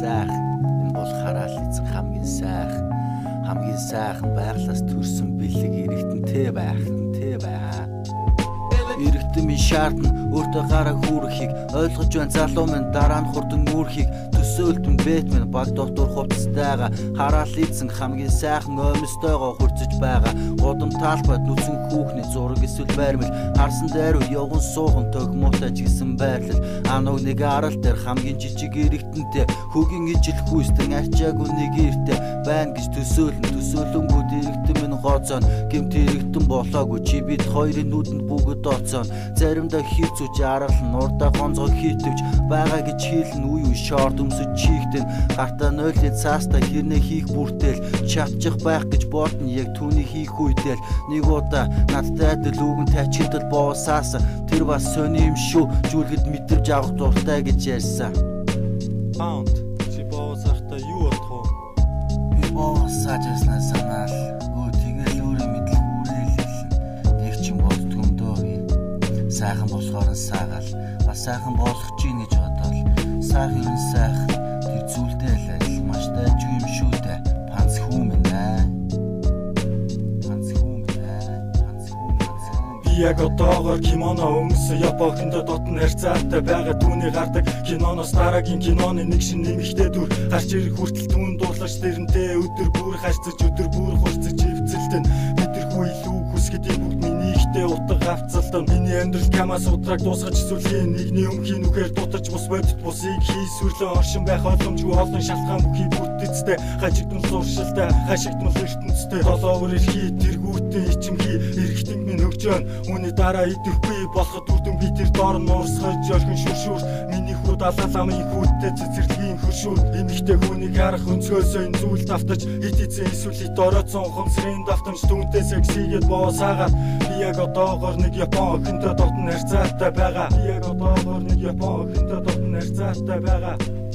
сайхан энэ бол хараал эзэн хамгийн сайхан хамгийн сайхан байглаас төрсөн бэлэг эргэтэнтэй байх тэ бай Эрэгтэн минь шаардна. Өөртөө гараа хүүрхийг ойлгож байна. Залуу минь дараа нь хурдан үүрхийг. Төсөөлтөн Бэтмен баг доктор хувцастайгаа. Хараал эзэн хамгийн сайхан оймстойгоо хурцж байгаа. Годам таалбад нүцэн хүүхний зураг эсвэл байрмал харсан дайруу явган суухан тогмоотой жисэн байрлал ануг нэг арал дээр хамгийн жижиг эрэгтэнтэй. Хөгийн ижил хүүстэн арчаагүй нэг эртэ. Байна гэж төсөөлн төсөөлөнгөө эрэгтэн минь гоцоо гэмт эрэгтэн болоогүй чи бид хоёрын нүдэнд бүгд оцсон. Заримдаа хийцүүч аргал нурдаа гонцгой хийтвч байгаа гэж хийлэн үе үе шорт өмсөж чийгтэн гартаа нойлын цаастаа хэрнээ хийх бүртэл. Чадчих байх гэж бодно яг түүний хийх үедэл. Нэг удаа надтай адил үгэн тачигдал боосаас тэр бас сони юм шүү. Жүлгэд мэдэрж авах дуртай гэж ярьсан. Pound сайхан болох чинь гэж бодоол сайхан сайхан тэр зүйлдээ л адил маш дайжгүй юм шүү дээ. Панц хүмэн аа панц хүмэн аа панц хүмэн Би яг одоогоор кимоно өмсөн Японд дотн харьцаатай байгаа түүний гардаг. Киноноос дараагийн киноны нэг шин нэмэгтэй дүр. Гарч ирэх хүртэл түүн дуурлаж тэрнтэй өдөр бүр харьцаж өдөр бүр хурцаж авцалдан миний амьдрал камас удраг дуусгаж сүлийн нэгний өмхийн нүхээр дутаж бус бодит бусыг хийсвэрлэн оршин байх боломжгүй олон шалтгаан бүхий бүтцтэй. Гажигдмал зуршилтай гашигдмал ертөнцтэй. Долоовор эрхий тэргүүтэн ичимхий эргэтэн минь хөгжөөн үүний дараа идэхгүй болоход үрдэн би тэр доор нуурсгаж орхин шүршүр миний хүү далаа ламын хүүттэй цэцэрлэгийн хөршүүр эмэгтэй хүнийг харах өнцгөөсөө энэ зүйл давтаж хит эцэн эсвэл хит ороцсон хонсрын давтамж түүнтэй сексигээд боосаагаад. Би яг одоогоор нэг япон охинтой дотн харьцаатай байгаа. Би яг одоогоор нэг япон охинтой дотн харьцаатай байгаа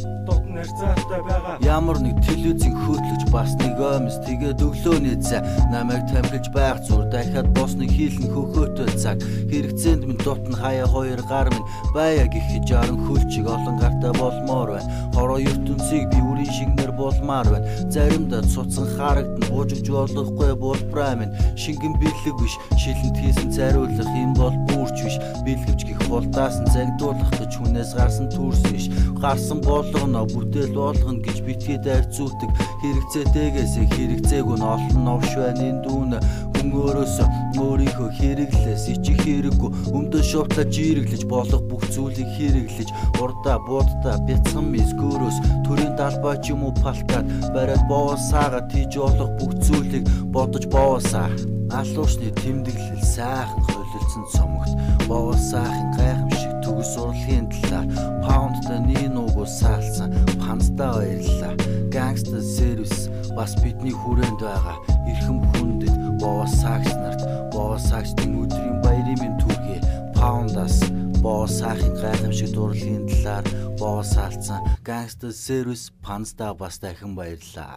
дотн харьцаатай байгаа. Ямар нэг телевизийн хөөтлөж бас нэг оймс тэгээд өглөөний цай намайг тамхиж байх зур дахиад босныг хийлэн хөхөөтэй цаг. Хэрэгцээнд минь дутн хаяа хоёр гар минь. Баяа гихэж аран хөлчиг олон гартай болмоор байна. Хороо ертөнцийг би үрийн шигнэр болмаар байна. Заримдаа цуцсан харагдан буужигж болохгүй болбраа минь. Шингэн бэлэг биш шилэнт хийсэн цариулах юм бол бүрч биш. Бэлгэвч гих булдаас нь загдуулах гэж хүнээс гарсан төрс биш. Гарсан болгоно бүтээл болгоно гэж битгий дайрцуулдаг. Хэрэгцээтэйгээс хэрэгцээгүй нь олон новш байна. Энэ дүүнэ хүн өөрөөсөө өөрийнхөө хэрэглээс ичих хэрэггүй. Өмдөө шуутлаа жирэглэж болох бүх зүйлийг хэрэглэж урдаа буудаа бяцхан мискөрөөс төрийн далбай ч юм уу палтаад бариад боосаага тийж болох бүх зүйлийг бодож боосаа. Алуушны тэмдэглэл сайхан холилдсон цомогт. Боосаахан гайхамшиг төгс урлагийн талаар паундтай нинуугуу саалсан панцтай баярлаа гангста сервис бас бидний хүрээнд байгаа эрхэм хүндэд боосаагч нарт. Боосаагчдын өдрийн баярын минь түргээ паундас боосаахын гайхамшиг дурлагийн талаар боосаалцсан гангста сервис панцтай бас дахин баярлаа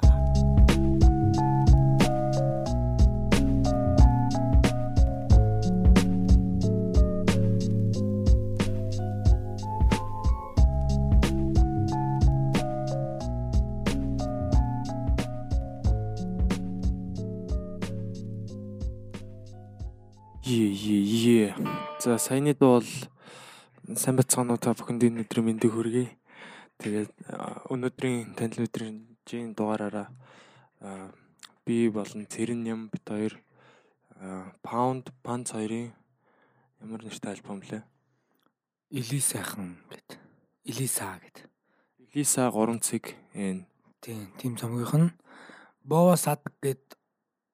За саяны дуу бол сайн бацгаануу та бүхэнд энэ өдрийн мэндийг хүргэе. Тэгээд өнөөдрийн танил өдрийн дугаараараа а, би болон Цэрэн ям бит хоёр паунд панц хоёрын ямар нэртэй альбом лээ. Или сайхан гэд. Илиса гэд. Элиса 3 цэг энэ Тийм, тийм цомгийнх нь Бова садаг гэд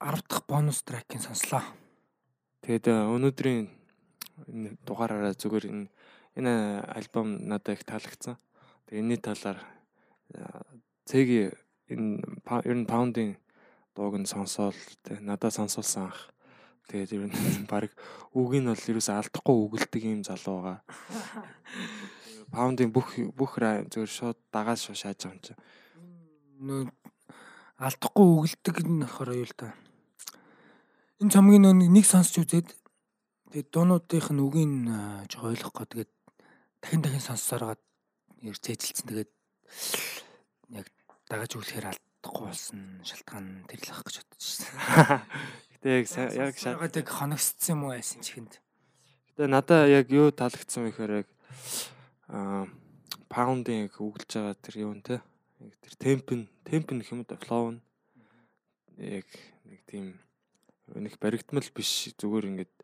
10 дахь бонус трекийн сонслоо. тэгээд а, өнөөдрийн энэ дугаараараа зүгээр энэ энэ альбом надад их таалагдсан. Тэгээд энэний талаар цэгийн энэ ер нь паундын дууг нь сонсоол надад сонсуулсан ах. Тэгээд ер нь баг үг нь бол ерөөсөө алдахгүй үгэлдэг юм залуу байгаа. Паундын бүх бүх зүгээр шууд дагаад шууд шааж байгаа юм чи. Алдахгүй өгөлдөг нь болохоор юу л та. Энэ цомгийн нэг сонсч үзээд тэгээд дуунуудынх нь үгийг жоо ойлгохгүй. Тэгээд дахин дахин сонссоор гаад ярьж эжилсэн тэгээд дагаж өглөхээр алдахгүй болсон шалтгаан тэр л ах гэж байна. Гэтэ яг яг яг хоногсцсан юм уу байсан чихэнд. Гэтэ надаа яг юу таалагдсан вэ гэхээр яг аа паундын яг үгэлж байгаа тэр юу нэ яг тэр темп нь темп нь да флоу нь. Яг нэг тийм нэг баригдмал биш зүгээр ингээд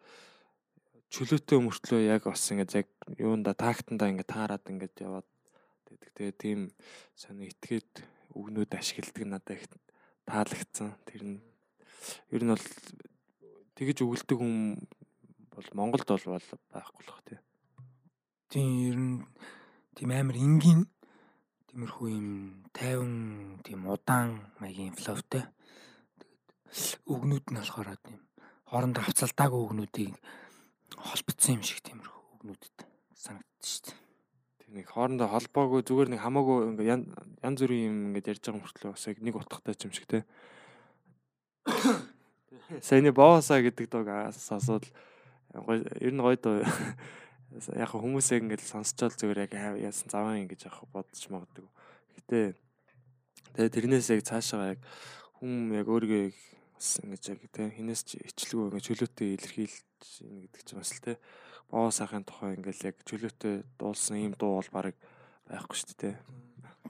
чөлөөтэй мөртлөө яг бас ингээд яг юунда тактанда ингээд таарад ингээд яваад байдаг. Тэгээ тийм сони итгээд үгнүүд ашигладаг надад их таалагдсан. Тэр нь ер нь бол тэгэж өгөлдөг хүн бол Монголд бол байхгүй л бах тий. Тийм ер нь тийм амар энгийн тиймэрхүү юм тайван тийм удаан маягийн фловтой. Тэгээд үгнүүд нь болохоор тийм хоорондоо хавцалдаагүй үгнүүдийг холбогдсон юм шиг тиймэрхүү үгнүүдэд санагдчих шүү дээ. Тэг нэг хоорондоо холбоогүй зүгээр нэг хамаагүй ингээд янз бүрийн юм ингээд ярьж байгаа мөртлөө бас яг нэг утгатай юм шиг тий. Саяны боосаа гэдэг дог асууд ер нь гоё доо яг хүмүүсээ ингээд сонсчоод зүгээр яг яасан заван ингэж яг бодож магадгүй. Гэтэ тэгээ тэрнээс яг цаашаа яг хүн яг өөрийгөө бас ингэж яг тийм хинээс ч ичлгүй ингэж чөлөөтэй илэрхийлж ийн гэдэг чинь бас л тийм боо сайхын тухай ингээл яг чөлөөтэй дуулсан ийм дуу бол баг байхгүй шүү дээ.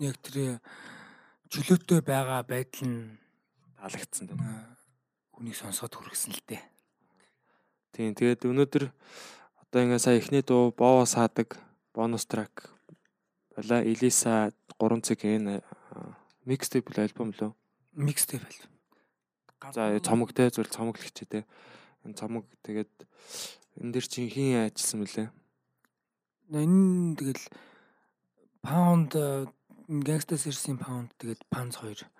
Яг тэр чөлөөтэй байгаа байдал нь таалагдсан тийм. Үнийг сонсоод хүргэсэн л дээ. Тийм тэгээд өнөөдөр одоо ингээ сая эхний дуу боо саадаг бонус трак байла Элиса 3 цаг энэ микстейп альбом лөө микстейп альбом За цомог те зөв цомог л хичээ те. Энэ цомог тэгээд энэ дэр чинь хин ажилласан мөлий. Энэ тэгэл паунд гангстас ирсэн паунд тэгээд панц 2 ер нь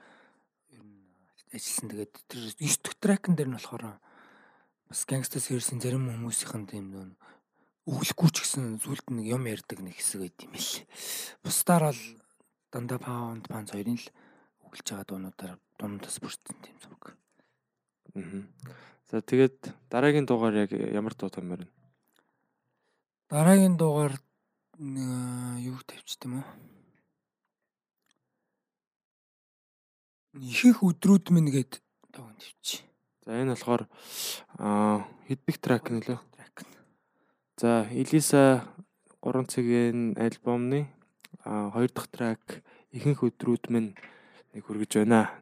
ажилласан. Тэгээд тэр 9 дэх трекэн дээр нь болохоор бас гангстас ирсэн зарим хүмүүсийн тийм нөө өглөхгүй ч гэсэн зүйлд нэг юм ярьдаг нэг хэсэг байт юм л. Бусдаар бол дандаа паунд панц 2-ын л өглөж байгаа дуунуудаар дундаас бүрдсэн тийм цомог. За тэгээд дараагийн дугаар яг ямар дуу тамир вэ? Дараагийн дугаар юу тавьчих юм уу? Ихэнх өдрүүд минь гээд дууг тавьчих. За энэ болохоор аа хэдбэх трак нөлөө? За Элиса 3 цагийн альбомны аа хоёр дахь трак ихэнх өдрүүд минь нэг хүргэж байна.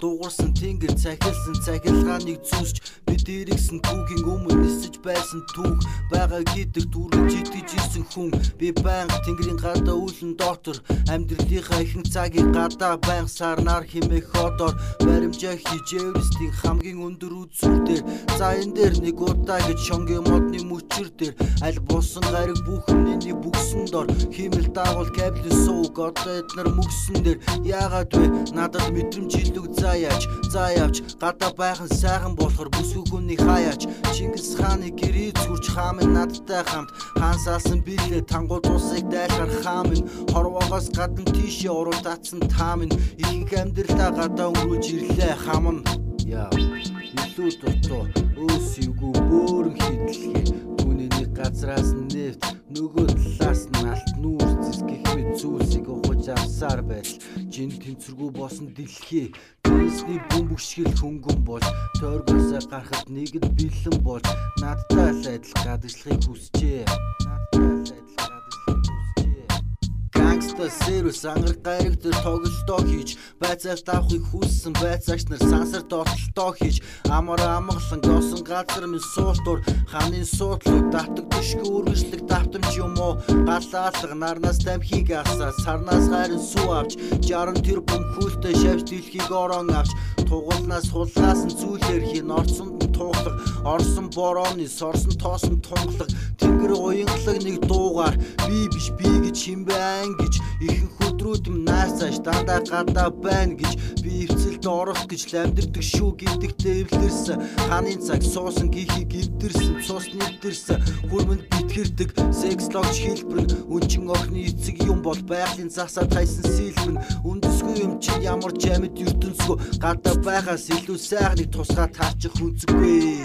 Дуурсан тэнгэр цахилсан цахилгааныг зүсч бид эргэсэн түүхийн байсан түүх байгаа гэдэг түргэж итгэж ирсэн хүн. Би байнга тэнгэрийн гадаа үлэн доктор. Амьдралынхаа ихэнх цагийг гадаа байнга сарнаар химэх одоор. Баримжаа хийж Эверестийн хамгийн өндөр үзүүрээр за энэ дээр нэг удаа гэж шонгийн модны мөчөр дээр. Аль бусан гариг бүх өмнөний бүгсэн дор. Химэл даавал кабель сууг одоо эднэр мөксөн дээр. Яагаад вэ? Надад мэдрэмж илүүг заа яаж? За явж гадаа байх нь сайхан болохоор бүсгүй хүний хаяач. Чингис хааны гэрээ зүрч хаам надтай хамт хаан салсан билээ тангууд усыг дайлахар хаам хорвоогоос гадна тийшээ уруу татсан таам ихэнх амьдралаа гадаа өнгөрүүлж ирлээ хам нь. Яа. Илүү дутуу өөсөйгөө бөөрн хидлээ. Газраас нефт нөгөө талаас нь алт нүүр зэсгэх мэт зүйлсийг ухаж авсаар байл. Жин тэнцвэргүй босон дэлхий Дэнсний бөмбөгшгөл хөнгөн болж тойргосоо гарахад нэгэд бэлэн болж надтай л адил гадагшлахыг хүсчээ. Надтай л адил Гангста сервис ангар гайрагд тоглолтоо хийж байцаалт авахыг хүссэн байцаагч нар сансар дотлолтоо хийж амар амгалан госон газар минь суултур ханын суудлууд давтаг төшгөө үргэлжлэх давтамж юм уу? Галаалга нарнаас тамхиг асаа сарнаас хайрын сүү авч 60 тэр бөмбөлтэй шавж дэлхийг орон авч тугуулнаас хулгаас нь зүйлэр хин орцонд нь тууглах орсон борооны сорсон тоосон тунгалаг тэнгэр уянгалаг нэг дуугаар. Би биш би гэж химбэ ан гэж. Ихэнх өдрүүд юм наасааш дандаа гадаа байна гэж. Би эвцэлд орох гэж ламдэрдэг шүү гэдэгтээ эвлэрсэн. Ханын цаг суусан гихийг эвдэрсэн цус нэвдэрсэн хүрмэнд битгэрдэг секслогч хэлбэр өнчин охины эцэг юм бол байгалийн засаа тайсан сэлбэн. Үндэсгүй юм чинь ямар ч амьд ертөнцгөө. Гадаа байгаас илүү сайхныг тусгаа таачих үнцгүй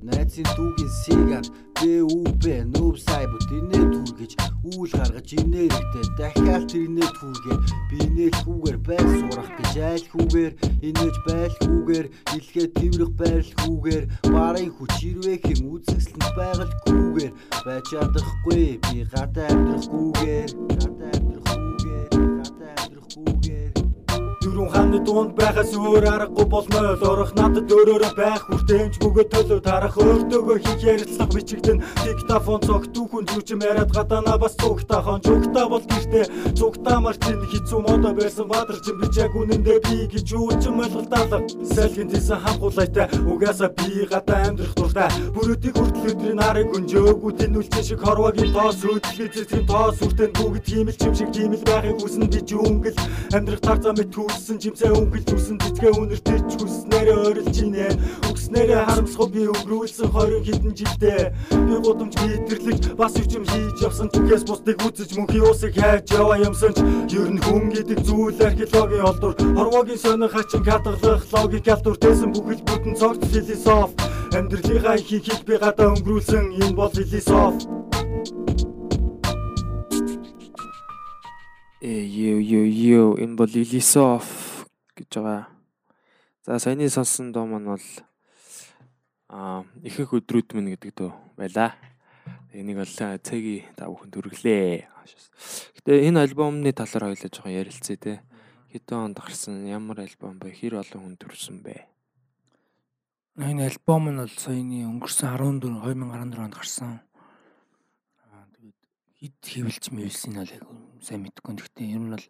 Найзын дүүгийн сигар БУБ нүүб сай бүтэнэ түргэж үүл гаргаж инээрэхтэй дахиад тэрнээ түргээ бинэл хүүгээр байр сурах гэж айл хүүгээр инээж байл хүүгээр илгээ тэрэх байрал хүүгээр барын хүч ирвэхийн үзэсгэлэнт байгаль хүүгээр байж чадахгүй би гадаа амьдрахгүйгээр дунд байхаас өөр аргагүй болно орох надад өөрөөрөө байх хүртээмж бөгөө төлөв тарах. Өөртөөгөө хих ярилцлага бичигдэн. Диктофон цог түүхэн зүчм яриад гадаана бас цугтаа хон. Зүгтаа бол гэртээ. Цугтаа марч ин хизүү модо байсан бадар чим бичээг үнэндээ би гэж үүчм ойлголтаалга. Сэлгэн тийсэн хамгуулайтай. Угаасаа би гадаа амьдрах дуртай. Бүрөөдийг хүртэл өдрийн нарыг гүнжөөгүү тэнүүлсэн шиг хорвогийн тоос өөдлөгийн цэцгийн тоос үртэн бүгд тийм л чим шиг тийм л байхыг хүснэ ч өнгөл амьдрах тарзаа мэт Хүссэн жимсээ өнгөлж үсэн цэцгээ үнэр төрч хүснээрээ ойрлж ийнэ. Үгснээрээ харамсах би өнгөрүүлсэн 20 хэдэн жилдээ. Би гудамж битэрлэж бас өвчм хийж явсан түгээс бусдыг үзэж мөнхийн уусыг хайж яваа юмсан ч. Ер нь хүн гэдэг зүйл археологийн олдур хорвогийн сонин хачин хадгалах логик алдур тэсэн бүхэл бүтэн цогт философ. Амьдралынхаа ихийг хэд би гадаа өнгөрүүлсэн энэ бол философ. Э ёо ёо ёо энэ бол Илисоф гэж байгаа. За саяны сонсон доо маань бол аа ихэнх өдрүүд минь гэдэг дөө байла. Энийг бол цэги та бүхэн төрглээ. Гэтэ энэ альбомны талаар хоёлаа жоохон ярилцъя те. Хэдэн онд гарсан, ямар альбом бэ? Хэр олон хүн төрсэн бэ? Энэ альбом нь бол саяны өнгөрсөн 14 2014 онд гарсан хид хэвлж мэвэлсэн нь яг сайн мэдэхгүй. Гэхдээ ер нь бол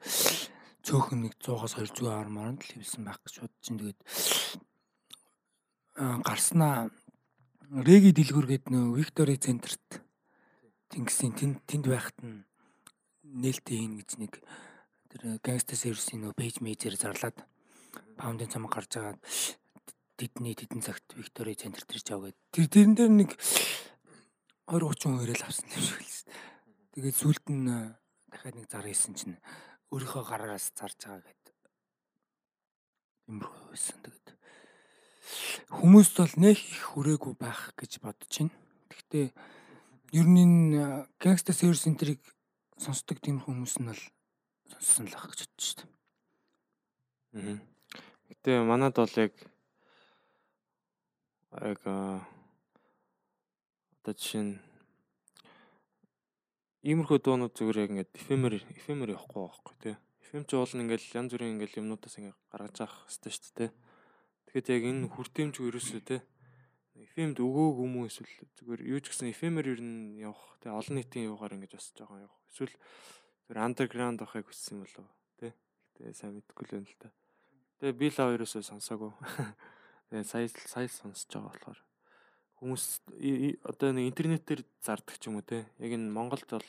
цөөхөн нэг 100-аас 200 армаар л хэвлсэн байх гэж бодож чинь тэгээд гарснаа Реги дэлгүргээд нөө Виктори центрт тэнгисийн тэнд тэнд байхад нь нээлттэй хийн гэж нэг тэр гангста сервисийн нөө пэйж мейжээр зарлаад паундын цамаг гарч байгаа тэдний тэдэн цагт Виктори центрт ирж аваад тэр тэрэн дээр нэг 20 30 хүн ирэл авсан юм шиг л Тэгээд сүлд нь дахиад нэг зар хийсэн чинь өөрийнхөө гараараас зарж байгаа гэд. Имрүү байсан. Тэгээд хүмүүст бол нэх их хүрээгүй байх гэж бодож байна. Гэхдээ ер нь энэ Gangsta Service Center-ыг сонсдог тийм хүмүүс нь бол сонссон л ах гэж бодож шүү дээ. Аа. Гэтэ манад бол яг яг одоо жишээ нь Иймэрхүү дуунууд зүгээр яг ингээд эфемер эфемер явахгүй байхгүй тий. FM ч уул нь ингээд янз бүрийн ингээд юмнуудаас ингээд гаргаж авах хэрэгтэй шүү дээ. Тэгэхэд яг энэ хүртээмж ерөөсөө тий. FM-д өгөөг юм уу эсвэл зүгээр юу ч гэсэн эфемер ер нь явах тий олон нийтийн юугаар ингээд бас жоохон явах. Эсвэл зүгээр андерграунд авахыг хүссэн юм болов тий. Гэтэ сайн мэдэхгүй л байна л та. Тэгээ би л хоёросоо сонсоогүй. Тэгээ сая сая сонсож байгаа болохоор хүмүүс одоо нэг интернетээр зардаг ч юм уу те. Яг энэ Монголд бол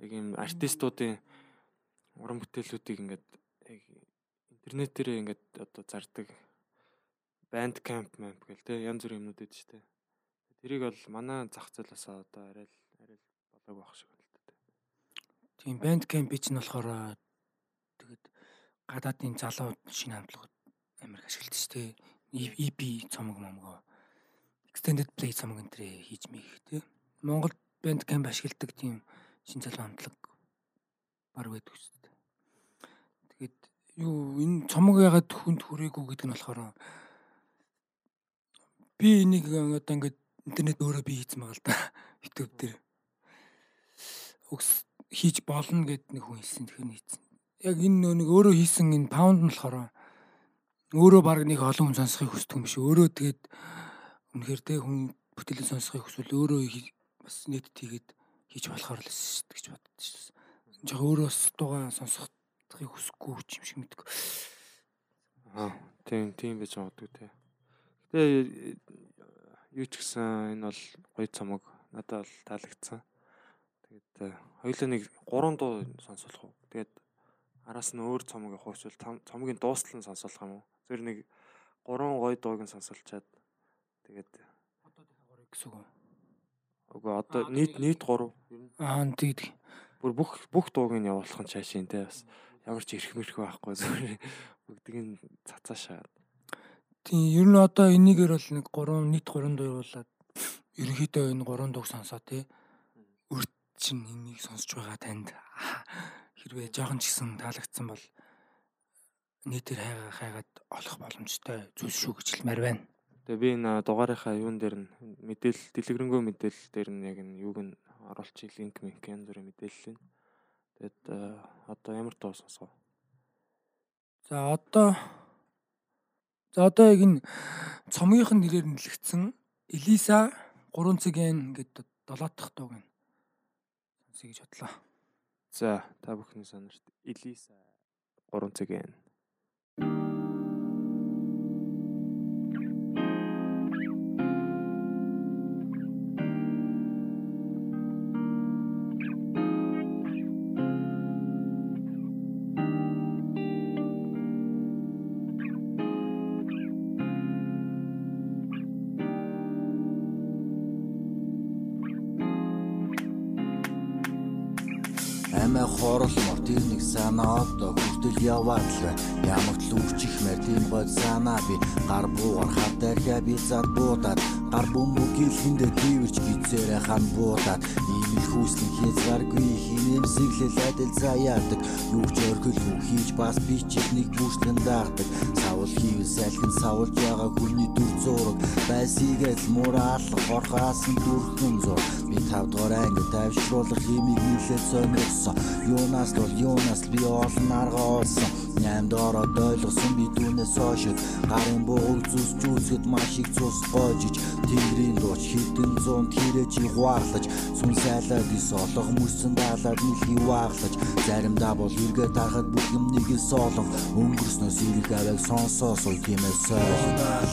яг юм артистуудын уран бүтээлүүдийг ингээд яг интернетээр ингээд одоо зардаг Bandcamp map гэл те янз бүрийн юмнууд шүү дээ. Тэрийг бол манай зах зээлээс одоо арай л арай л болоог байх шиг байна л дээ. Тийм Bandcamp чинь болохоор тэгэд гадаадын залуу шинэ хамтлагууд амар ашигладаг дээ. EP цомог момгоо extended play самг энэ хийж мийх тий. Монгол банд камп ашигладаг тийм шин залуу хамтлаг баг байдаг шүү дээ. Тэгээд юу энэ цомог ягаад хүнд хүрээгүй гэдэг нь болохоор би энийг одоо ингээд интернет өөрөө би хийсэн байгаа л да. YouTube дээр. Үгс хийж болно гэд нэг хүн хэлсэн тэгэхээр хийсэн. Яг энэ нэг өөрөө хийсэн энэ паунд нь болохоор өөрөө баг нэг олон хүн сонсохыг хүсдэг юм биш. Өөрөө тэгээд Үнэхээр тэ хүн бүтээлээ сонсохыг хүсвэл өөрөө бас нийт тийгээд хийж болохоор л шүү гэж боддоо шүү. Жог өөрөөс дуугаа сонсохыг хүсэхгүй юм шиг мэдгүй. Аа тийм тийм байж магадгүй те. Гэтэ юу ч гэсэн энэ бол гоё цомог надад бол таалагдсан. Тэгээд хоёулаа нэг 3 дуу сонсох уу. Тэгээд араас нь өөр цомог явуучвал цомгийн дуустал нь сонсох юм уу? Зөв нэг 3 гоё дууг нь сонсолчаад тэгээд одоо дахиад 3 гэсэн үг. Үгүй одоо нийт нийт 3. Аа тийм. Бүр бүх бүх дууг нь явуулах нь чаашийн те бас ямар ч ирэх мэрх байхгүй зүгээр бүгдийг нь цацаашаа. Тийм ер нь одоо энийгээр бол нэг 3 нийт 3 дуу явуулаад ерөнхийдөө энэ 3 дууг сонсоо тий. Өрт чинь энийг сонсож байгаа танд хэрвээ жоохон ч гэсэн таалагдсан бол нийтээр хайгаа хайгаад олох боломжтой зүйл шүү гэж хэлмээр байна. Тэгээ би энэ дугаарынхаа юун дээр нь мэдээлэл дэлгэрэнгүй мэдээлэл дээр нь яг энэ юуг нь оруулчих линк минк янз бүрийн мэдээлэл нь. Тэгээд одоо ямар тоо сонсгоо. За одоо За одоо яг энэ цомгийнх нь нэрээр нэлэгдсэн Элиса 3 цагийн гэдэг 7 дахь дууг нь сонсъё гэж бодлоо. За та бүхний сонирт Элиса 3 цагийн хорлмор санаа одоо хүртэл яваад л ямагт л үрчих мэр тийм бод санаа би. Гар буугаар хатархаа би зад буудаад. Гар бөмбөг гэлхэндэ дээвэрч гизээрэ хан буудаад. Ийм их хүслэн хязгааргүй хинэмсэглэл адил заяадаг. Юу ч орхил хүн хийж бас би ч нэг бүслэн даардаг. Савл хийвэл салхин савлж байгаа хүний дүр зураг. Байсгийл мураал хорхоос дүрхэн зураг 5 дугаар анги тайвшруулах хэмиг нийлээд сонирхсон юунаас бол юунаас би олон арга олсон. Нямд ороод ойлгосон би түүнээс хойш гарын бууг зүсч үзэд маш их цус гоожиж тэнгэрийн дууч хитэн зунд хэрэж хуваарлаж сүн сайлаад ис олох мөсөн даалаад нэлхий вааглаж заримдаа бол эргээ тарахад бүх юм нэг ис олон өнгөрснөөс ирэх аваг сонсоос уй тиймээс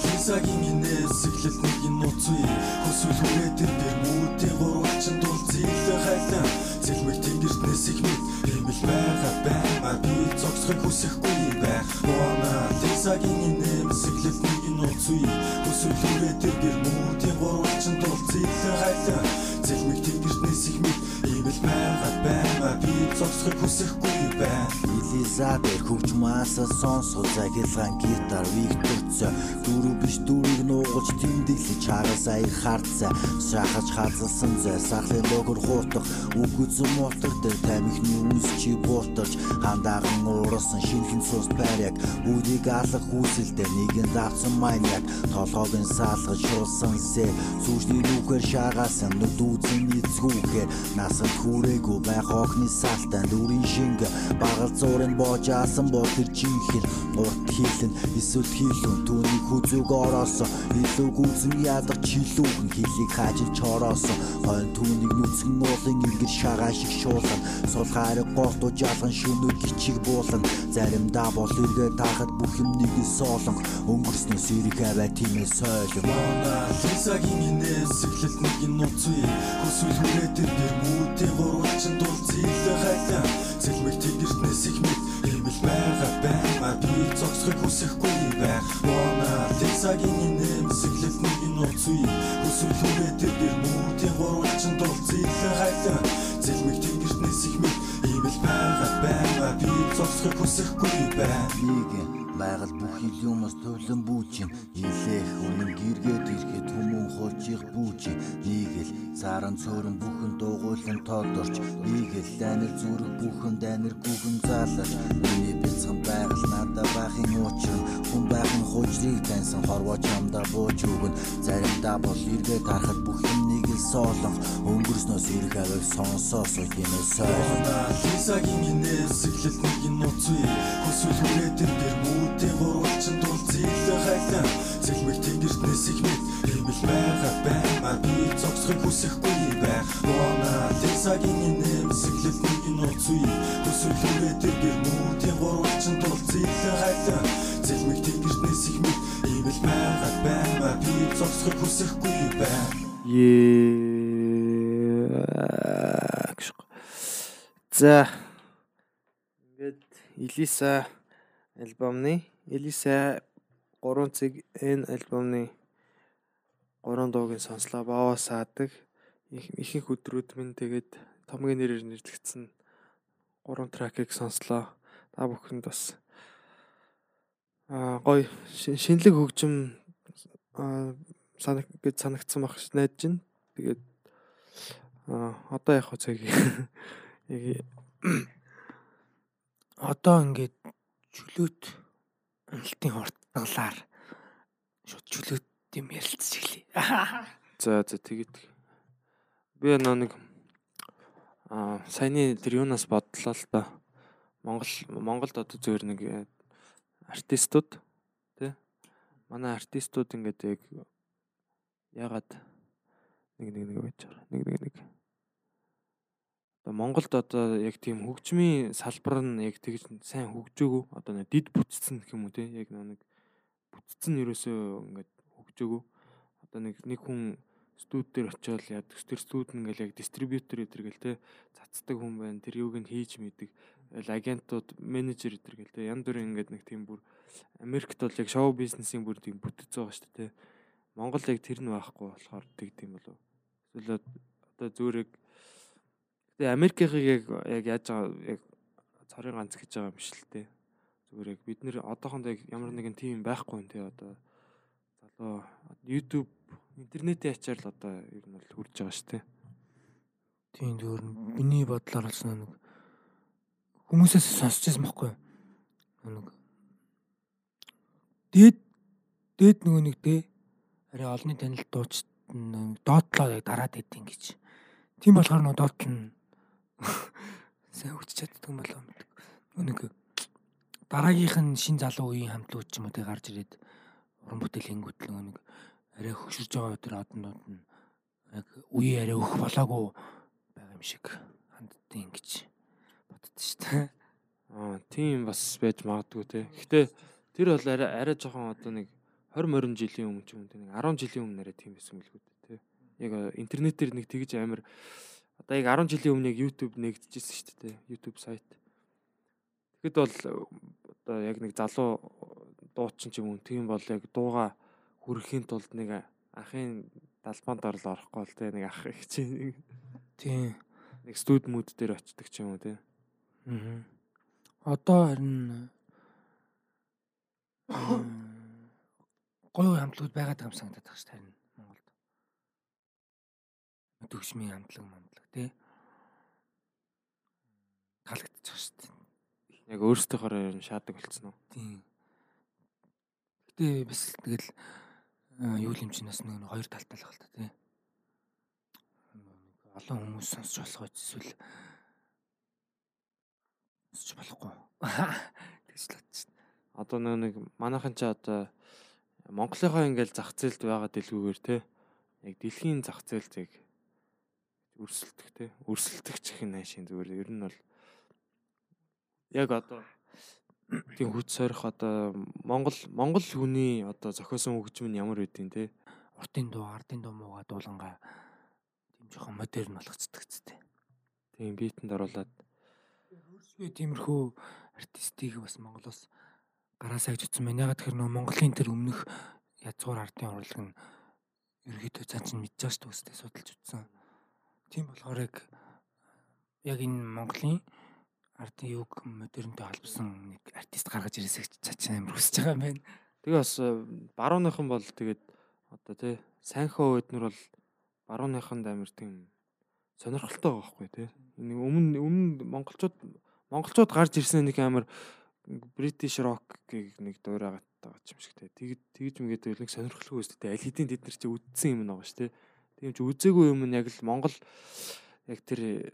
Лисагийн инээс сэглэл нэг нуцүй хөсөл хүрээ тэр бермүүдийн гурвалчин дул зилээ хайлаа зэлмэг тэнгэртнээс их мэд ийм л байгаа байна би цогцохыг хүсэхгүй байх. Мона Тисагийн инэм сэглэл нэг нуцүй хөсөл хүрээ тэр бермүүдийн гурвалчин дул зилээ хайлаа зэлмэг тэнгэртнээс их мэд. Ийм л байгаа байна би цогцохыг хүсэхгүй байна. Элизабет хөвч маасаа сонсгол захилгаан гитар Викторцоо дөрөв биш дөрвийг нуугаж тэмдэглэж чараас аяг хардсаа шахаж хазалсан зай сахлын логор хуутах. Үгүй зүм мотор дээр тамихны үс чи буутарч. Хандааган уурсан шинхэн цус байряг. Үдийг алах хүсэлдээ нэгэн давсан маньяк. Толгойг нь саалгаж шуулсан сэ. Сүүжний нүхээр шаагасан нүд үзэн эцгүүхээр насанд хүрээгүй байх огны салтан дүрийн шингэ. Багал зуурын боож аасан бол тэр жинхэнэ. Урт хийлэн эсвэл хийлэн түүний хүзүүг ороосон илүү гүзэн ядаг чилүүхэн хилийг хаажил чороосон хойно түүнийг нүцгэн уулын иргэр шагаа шиг шуулан сулхаар гортуу жалган шүнүүд гिचиг буулан заримдаа бол эргээ таахад бүх юм нэгээс олон өнгөрснөөс ирэх аваа тиймээ сойл Мона Лисагийн инээс сэглэлт нэг нуцүй хөсөл хүрээ тэр бермүүдийн гурвалчин дул зилээ хайлаа зэлмэг тэнгэртнээс их мэд ийм л байгаа байна би цогцохыг хүсэхгүй байх Мона Лисагийн инээс сэглэлт нэг нуцүй хөсөл хүрээ тэр бермүүдийн гурвалчин дул зилээ хайлаа зэлмэг тэнгэртнээс их мэд ийм л байгаа байна би цогцохыг хүсэхгүй байх. Нэг байгаль бүхий юмс төлөн бүүч юм. Илээх үнэн гэргээд ирэхэд хүмүүн хожих бүүч нэг л саран цөөрөн бүхэн дуугуулan тоодорч нэг л дайнер зүрх бүхэн дайнер гүгэн заалаж миний бяцхан байгаль надад байхын учир хүн байхын хужрыг таньсан хорвоо чамда бууч өгөн. Заримдаа бол эргээд харахад бүх юм нэг л соолонх өнгөрснөөс ирэх авиг сонсоос үгнээс сойлоо Лисагийн инээс сэглэлт нэг нуцүй хөсөл хүрээ тэр бермүүдийн гурвалчин дул зилээ хайлаа зэлмэг тэнгэртнээс их мэд ийм л байгаа байна би цогцохыг хүсэхгүй байх Мона Лисагийн инээс сэглэлт нэг нуцүй хөсөл хүрээ тэр бермүүдийн гурвалчин дул зилээ хайлаа зэлмэг тэнгэртнээс их мэд ийм л байгаа байна би зогсохыг хүсэхгүй байна. За ингээд Элиса альбомны Элиса 3 цэг энэ альбомны 3 дуугийн сонслоо баваа саадаг ихэнх өдрүүд минь тэгээд томгийн нэрээр нэрлэгдсэн 3 тракийг сонслоо. Та бүхэнд бас аа гоё шинэлэг хөгжим санаг гэж санагдсан баг найдаж байна. Тэгээд аа одоо яг хөө цаг яг одоо ингээд чөлөөт амлалтын хурдгалаар шууд чөлөөт юм ярилцчихлээ. За за тэгээд би нэг аа саяны тэр юунаас бодлоо л да. Монгол Монголд одоо зөвөр нэг э, артистууд тий манай артистууд ингээд яг ягаад нэг нэг нэг байж байгаа. Нэг нэг нэг. Одоо Монголд одоо яг тийм хөгжмийн салбар нь яг тэгж сайн хөгжөөгөө. Одоо нэг дид бүтцэн гэх юм уу те? Яг нэг бүтцэн ерөөсөө ингээд хөгжөөгөө. Одоо нэг нэг хүн студ дээр очиод яд тэр студ ингээл яг дистрибьютор өдр гэл те? Цацдаг хүн байна. Тэр юуг нь хийж мэдэг. Агентууд менежер өдр гэл те? Янз бүрийн ингээд нэг тийм бүр Америкт бол яг шоу бизнесийн бүр тийм бүтц байгаа шүү дээ те Монгол яг тэр нь байхгүй болохоор тэгдэм болов эсвэл одоо яг Тэгээ Америкийнхыг яг яг яаж байгаа яг царийн ганц гэж байгаа юм биш л дээ. Зүгээр яг бид нэр одоохондоо ямар нэгэн тим байхгүй юм тий одоо залуу YouTube интернетийн ачаар л одоо ер нь бол хурж байгаа шүү дээ. Тийм зүгээр миний бодлоор болсон нэг хүмүүсээс сонсч байсан байхгүй юу? Нэг дээд дээд нөгөө нэг дээ арай олонний танилт дууч доотлоо дараад идэв гэж. Тийм болохоор нөгөө доотл нь сайн хөгжиж чаддаг юм болоо мэдээ. Нэг дараагийнх нь шин залуу үеийн хамтлууд ч юм уу тэг гарч ирээд уран бүтээлийн хөтлөө нэг арай хөшөрж байгаа тэр однууд нь яг үе арай өөх болоогүй байгаа юм шиг ханддیں۔ гэж боддоо шүү дээ. Аа тийм бас байж магадгүй те. Гэхдээ тэр бол арай арай жоохон одоо нэг 20 20 жилийн өмнө ч юм уу нэг 10 жилийн өмнө арай тийм байсан билгүй те. Яг интернетээр нэг тэгж амар Одоо яг 10 жилийн өмнө яг YouTube нэгдэжсэн шүү дээ. YouTube сайт. Тэгэхэд бол одоо яг нэг залуу дуучин ч юм уу тийм бол яг дууга хүрхийн тулд нэг ахын далбаанд орол орохгүй бол те нэг ах их чинь тийм нэг студ мод дээр очдөг ч юм уу те. Аа. Одоо харин гоё хамтлагууд байгаад байгаа юм санагдаад байна шүү дээ Монголд. Төгсмийн хамтлаг мамтлаг тий таалагдчих шүү дээ. Яг өөрсдийнхоороо ер нь шаадаг болцсон уу? Тийм. Гэтэ бас тэгэл юу юм чинь бас нэг хоёр талтай л байна тий. Олон хүмүүс сонсч болох эсвэл сонсч болохгүй. Тэгж л бодчих. Одоо нэг манайхан ч одоо Монголынхоо ингээл зах зээлд байгаа дэлгүүгээр те яг дэлхийн зах зээлийг өрсөлдөх те өрсөлдөх чихэн наашийн зүгээр ер нь бол яг одоо тийм хүч сорих одоо Монгол Монгол хүний одоо зохиосон хөгжим нь ямар байдیں۔ те уртын дуу ардын дуу муугаа дуулангаа тийм жоохон модерн болгоцдог зүтэй. Тийм биетэнд оруулаад хөрсгөө тиймэрхүү артистийг бас Монголоос гараасаа гэж утсан байна. Ягаад тэгэхээр нөө Монголын тэр өмнөх язгуур ардын урлаг нь ерөөдөө цаа чинь мэдж байгаа шүү дээ судалж утсан. Тийм болохоор яг яг энэ Монголын ардын юг модернтэй холбосон нэг артист гаргаж ирээсэй цачин амар хүсэж байгаа юм байна. Тэгээ бас э, барууныхан бол тэгээд одоо тий сайнхаа үеднэр бол барууныханд амар тийм сонирхолтой байгаа байхгүй тий. Өмнө өмнө монголчууд монголчууд гарч ирсэн нэг амар British rock гэх нэг дуурайгаад байгаа юм шиг тий. Тэгж тэгж мэгээд нэг сонирхолтой үстэй аль хэдийн тэд нар чи үдсэн юм байгаа шүү тий. Тийм ч үзээгүй юм нь яг л Монгол яг тэр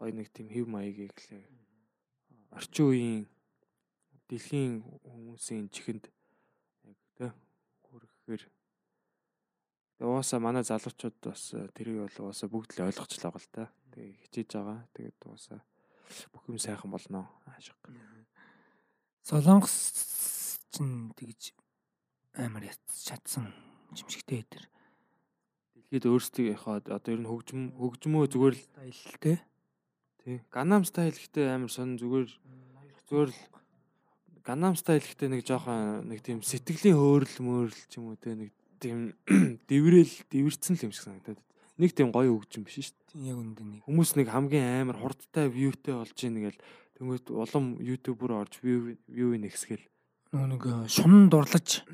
гой нэг тийм хэв маягийг л орчин үеийн дэлхийн хүмүүсийн чихэнд яг тэ хүрэхээр угаасаа манай залуучууд бас тэрийг бол угаасаа бүгд л ойлгочлаа гал та. Тэгээ хичээж байгаа. Тэгээд угаасаа бүх юм сайхан болно. Аашиг. Солонгос чинь тэгж амар чадсан жимшигтэй дээр. Дэлхийд өөрсдийнхөө одоо ер нь хөгжим хөгжмөө зүгээр л Стайлтэй. тий. Gangnam Style гэхдээ амар сонь зүгээр зүгээр л Gangnam Style гэхдээ нэг жоохон нэг тийм сэтгэлийн хөөрөл мөөрөл ч юм уу те нэг тийм дэврэл дэвэрцэн л юм шиг санагдаад. Нэг тийм гоё хөгжим биш шүү дээ. Яг үндэ нэг. Хүмүүс нэг хамгийн амар хурдтай вьютэй болж ийн гэл тэнгуут улам ютубер орж вью вью нэгсгэл. Нэг э, шунан дурлаж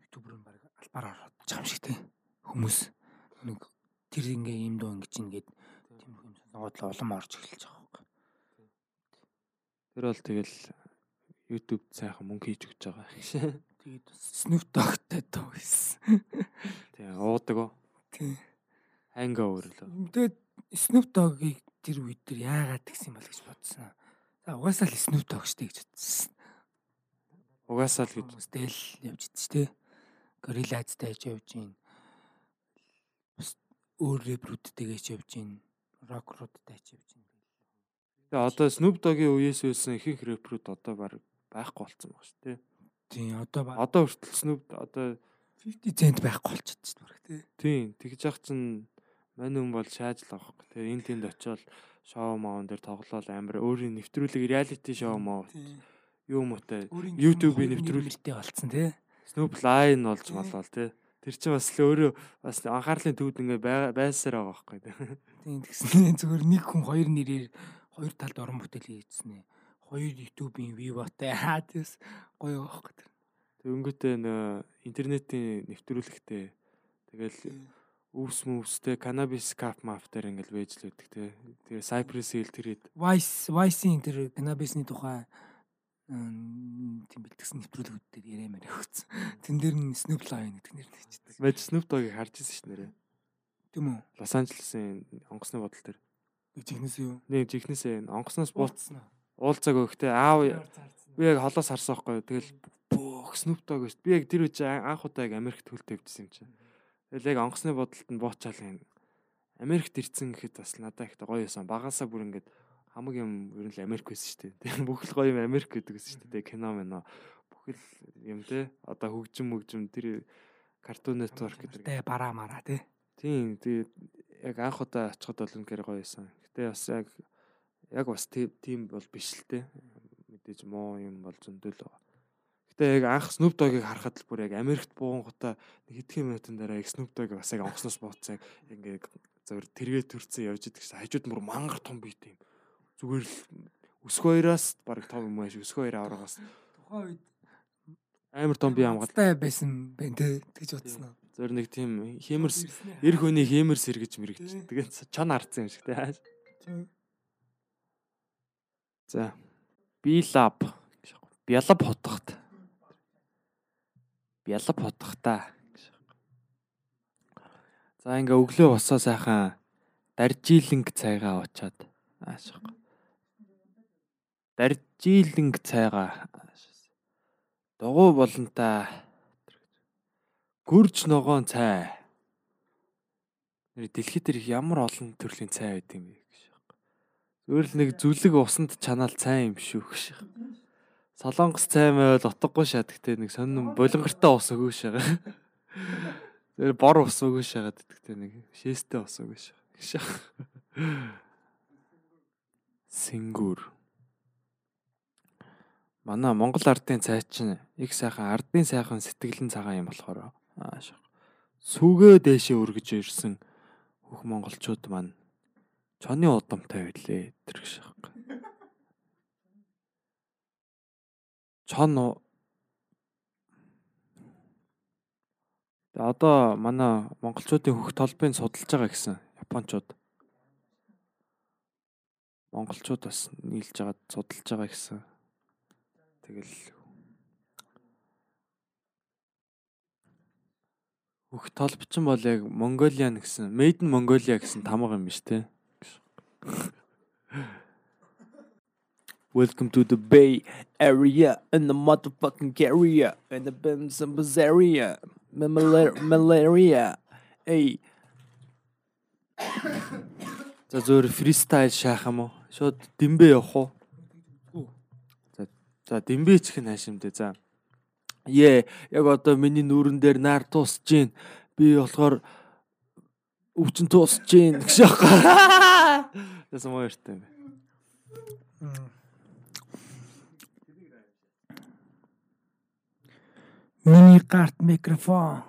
ютубер баг албаар ороод байгаа юм шиг те. Хүмүүс нэг тэр ингээ юм дөө ингэж ингээд тийм юм соногоод л улам орж эхэлж байгаа байхгүй. Тэр бол тэгэл YouTube сайхан мөнгө хийж өгч байгаа. Тэгээд Snoop Dogg-тай дөө байсан. Тэгээ уудаг оо. Тийм. Hangover л. Тэгээд Snoop Dogg-ыг тэр үед тэр яагаад гэсэн юм бол гэж бодсон. За угаасаа л Snoop Dogg штэ гэж бодсон. Угаасаа л гэж. Хүмүүстэй л явж идэж штэ. Gorillaz-тай ч явж гин. Өөр рэпрүүдтэйгээ явж гин. Рокруудтай ч явж гин. Тэгээ одоо Snoop Dogg-ийн үеэс байсан ихэнх рэпрүүд одоо баг байхгүй болсон баг шүү дээ. Тийм одоо Одоо хүртэл Snoop одоо 50 cent байхгүй болчихсон баг тий. тийм тэгж яах чинь мань хүн бол шааж л авахгүй. Тэгээ энэ тэнд очиод шоу маун дээр тоглоал амар өөрийн нэвтрүүлэг reality шоу маа юу муутай YouTube-ийн нэвтрүүлэг- нэвтрүүлэлтэй болцсон тий. Snoop Lion болж болоо тий. Тэр чинь бас л өөрөө бас анхаарлын төвд ингээ бай- байсаар байгаа байхгүй. Тийм тэгсэн зүгээр нэг хүн хоёр нэрээр хоёр талд орон бүтээл ээ. Хоёр YouTube-ийн Vivo-тай аа тийс гоё байхгүй. Тэг өнгөтэй нөө интернетийн нэвтрүүлэгтэй тэгэл өвс мөвстэй канабис кап мафтер ингээл вэж л үүдэг тий. Тэгээ Cypress Hill тэрээд Vice Vice-ийн тэр cannabis-ны тухай тийм бэлтгэсэн нэвтрүүлгүүд дээр яриамаар явагдсан. Тэн дээр нь Snoop Lion гэдэг нэр нэвчдэг. Мэж Snoop Dogg-ыг харж ирсэн ш нэрээ. Тийм үү? Лос Анжелесын онгоцны бодол дээр. Би жигнэс юу? Нэг жихнээсээ онгоцноос Бууцсан аа. уулзааг өгөхтэй аав би яг холоос харсан байхгүй. Тэгэл бүх Snoop Dogg шүү. Би яг тэр үеч анх удаа яг Америкт хөл тавьжсэн юм чинь. Тэгэл яг онгоцны бодолд нь буучаал юм. Америкт ирцэн гэхэд бас надад ихтэй гоё байсан. Багасаа бүр ингээд хамаг юм ер нь л Америк байсан шүү дээ. Тэгээ бүхэл гоё юм Америк гэдэг байсан шүү дээ. Кино мэнэ. Бүхэл юм те. Одоо хөгжим мөгжим тэр картун нетворк гэдэг. Тэ бараа мараа тий. Тийм тэгээд яг анх удаа очиход бол үнэхээр гоё байсан. Гэтэ бас яг яг бас тий- тийм бол биш л те. Мэдээж муу юм бол зөндөл байгаа. Гэтэ яг анх Snoop Dogg-ыг харахад л бүр яг Америкт буунгуудаа нэг хэдхэн минутын дараа яг Snoop Dogg бас яг онгоцноос бууцсан ингээ зөвөр тэргээ төрцөн явж идэг шээ. Хажууд мөр мангар том бит юм. Зүгээр л өсгөө хоёроос баг том юм ааш өсгөө хоёр аврагаас Тухайн үед амар том би амгаад амгалтай байсан байх тий. Тэгж бодсон аа. зөвөр нэг тийм хэмэрс эр хөний хэмэр сэргэж мэрэгч. Тэгээд чон харцсан юм шиг. Тийм. За. Билаб. Бялаб хотгот. Бялаб хотгота. За ингээ өглөө босоо сайхан даржилинг цайгаа очоод аашиг. Даржилинг цайгаа дугуй болонта гүрж ногоон цай. Дэлхийд дээрх ямар олон төрлийн цай байд юм бэ гэж. Зүгээр л нэг зүлэг усанд чанаал цай юм шүү гэж. Солонгос цай мэл утгагүй шатгтэй нэг сонин булангартай ус өгөөш байгаа. Тэр бор ус өгөөш байгаа гэдэгтэй нэг шээстэй ус өгөөш байгаа. Сингүр. Манай Монгол ардын цай чинь их сайхан ардын сайхан сэтгэлэн цагаан юм болохоор ааш. Сүгээ дээшээ өргөж ирсэн хөх монголчууд маань чоны удамтай байлээ тэр гэж байгаа. Чон уу- одоо манай монголчуудын хөх толбыг судалж байгаа гэсэн японочууд монголчууд бас нийлж байгаа судалж байгаа гэсэн. Тэгэл хөх толбчин бол яг Mongolian гэсэн Made in Mongolia гэсэн тамга юм биш те. Welcome to the Bay Area in the motherfucking area in the Benson's area. Malaria. malaria. Эй. За зөөр фристайл шаах юм уу? Шууд дэмбэ явах уу? За за дэмбэ чих нь хаашимдээ. За. Е яг одоо миний нүүрэн дээр нар тусж гин. Би болохоор өвчин тусж гин гэж муу ярьтай юм. Миний гарт микрофон.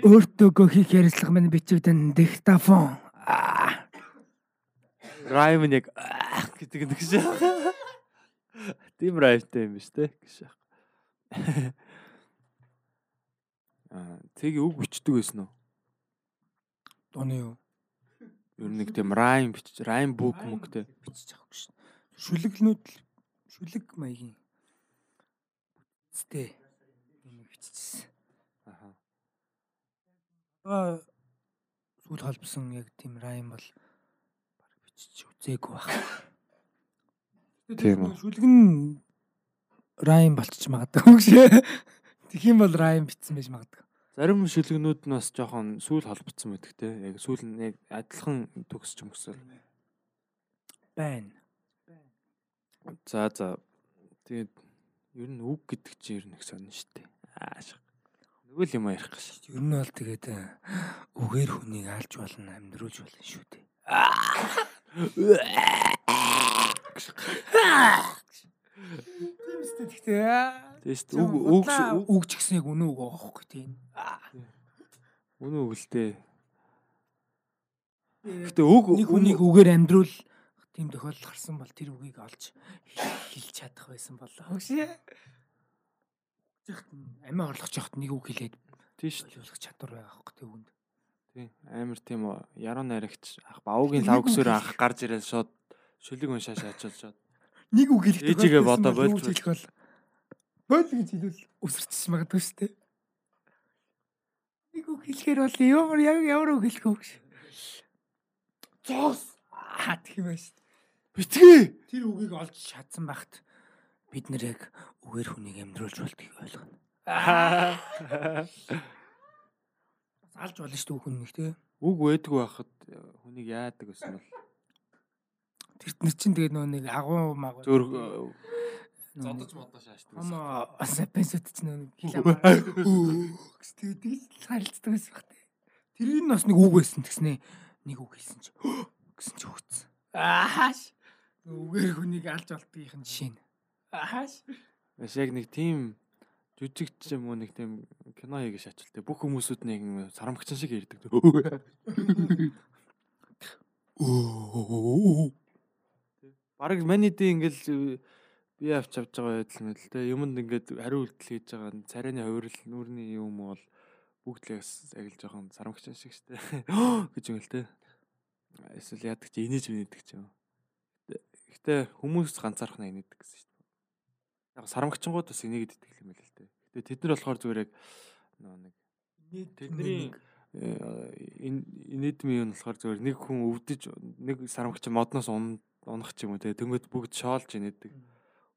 Өөртөө гөхийг ярилцлага минь бичигдэн диктофон. Райм нэг гэдэг нэг шиг. Тийм раймтай юм биш үү гэж аахгүй. Аа тэгээ үг бичдэг байсан уу? Дооны юу? Ер нь нэг тийм райм бичиж райм бүк мөгтэй. Бичиж авах гэж. Шүлэгнүүд л шүлэг маягийн бүтцтэй юм бичижсэн. Аха. Аа сүүл холбосон яг тийм райм бол баг бичиж үзээгүй баг. Тийм үү. Шүлэг нь райм болчих магадгүй шээ. Тэгэх юм бол райм бичсэн байж магадгүй. Зарим шүлгнүүд нь бас жоохон сүүл холбогдсон байдаг те. Яг сүүл нь яг адилхан төгсч мөсөл. Байна. За за. Тэгээд ер нь үг гэдэг чинь ер нь их сонин штэ. Ааш. Нөгөө л юм ярих гэж. Ер нь бол тэгээд э, үгээр хүнийг алж болно, амьдруулж болно шүү дээ. Тиймстэй тэгтээ. Тэст үг үг үг үг ч гэсэн яг үнэн үг аахгүй тийм. үнэн үгэлтэй. Гэтэ үг Нэг хүнийг үгээр амьдруул тийм тохиолдол гарсан бол тэр үгийг олж хэлж чадах байсан болоо хөшөө. Тэгт амиа орлох жоохт нэг үг хэлээд тийш ойлгох чадвар байгаа хөөхгүй тэг үнд. тий амар тийм. Яруу найрагч ах баугийн лавгсээр анх гарч ирээд шууд шүлэг уншаа шаачаад шууд. Нэг үг хэлэх Ээжигээ бодоо болж хэлэх бол бойл гэж хэлвэл өсөрчсөн магадгүй шүү дээ. Нэг үг хэлэхээр бол ямар ямар үг хэлэх вэ. Зоос юм байна шүү Битгий. Тэр үгийг олж чадсан багт бид нэр яг үгээр хүнийг амьдруулж болдгийг ойлгоно. Алж болно шүү хүн нэг те. Үг байдгүй байхад хүнийг яадаг гэсэн бол Тэр нэр чинь тэгээ нөө нэг агуу магуу зөөр зодож модоо шаашдаг Ама сапенсэт ч нөө хил аваа. Гэс тэгээ харилцдаг байсан баг те. Тэр нь бас нэг үг байсан тэгснэ. Нэг үг хэлсэн чи гэсэн чи хөгцсөн. Ааш. Үгээр хүнийг алж болтгийнх нь жишээ нь. Ааш. Бас яг нэг тийм жүжиг ч юм уу нэг тийм кино хийгээ шаачилтай. Бүх хүмүүсүүд нэг сарамгчин шиг ярьдаг. Бараг манийдээ ингээл би авч авч байгаа байдал мэт л те. Юмд ингээд хариу үйлдэл хийж байгаа царайны хувирал нүрний юм бол бүгд л яг л жоохон сарамгчин шиг штэ. гэж юм л те. Эсвэл яадаг чи инээж минийдэг ч юм. Гэтэ хүмүүс ганцаархнаа инээдэг гэсэн штэ. Яг сарамгчингууд бас инээгээд идэх юм л те. Гэтэ тэд нар болохоор зүгээр яг нэг тэдний инээдми юм болохоор зүгээр нэг хүн өвдөж нэг сарамгч модноос унах ч юм уу те. Тэнгөт бүгд шоолж инээдэг.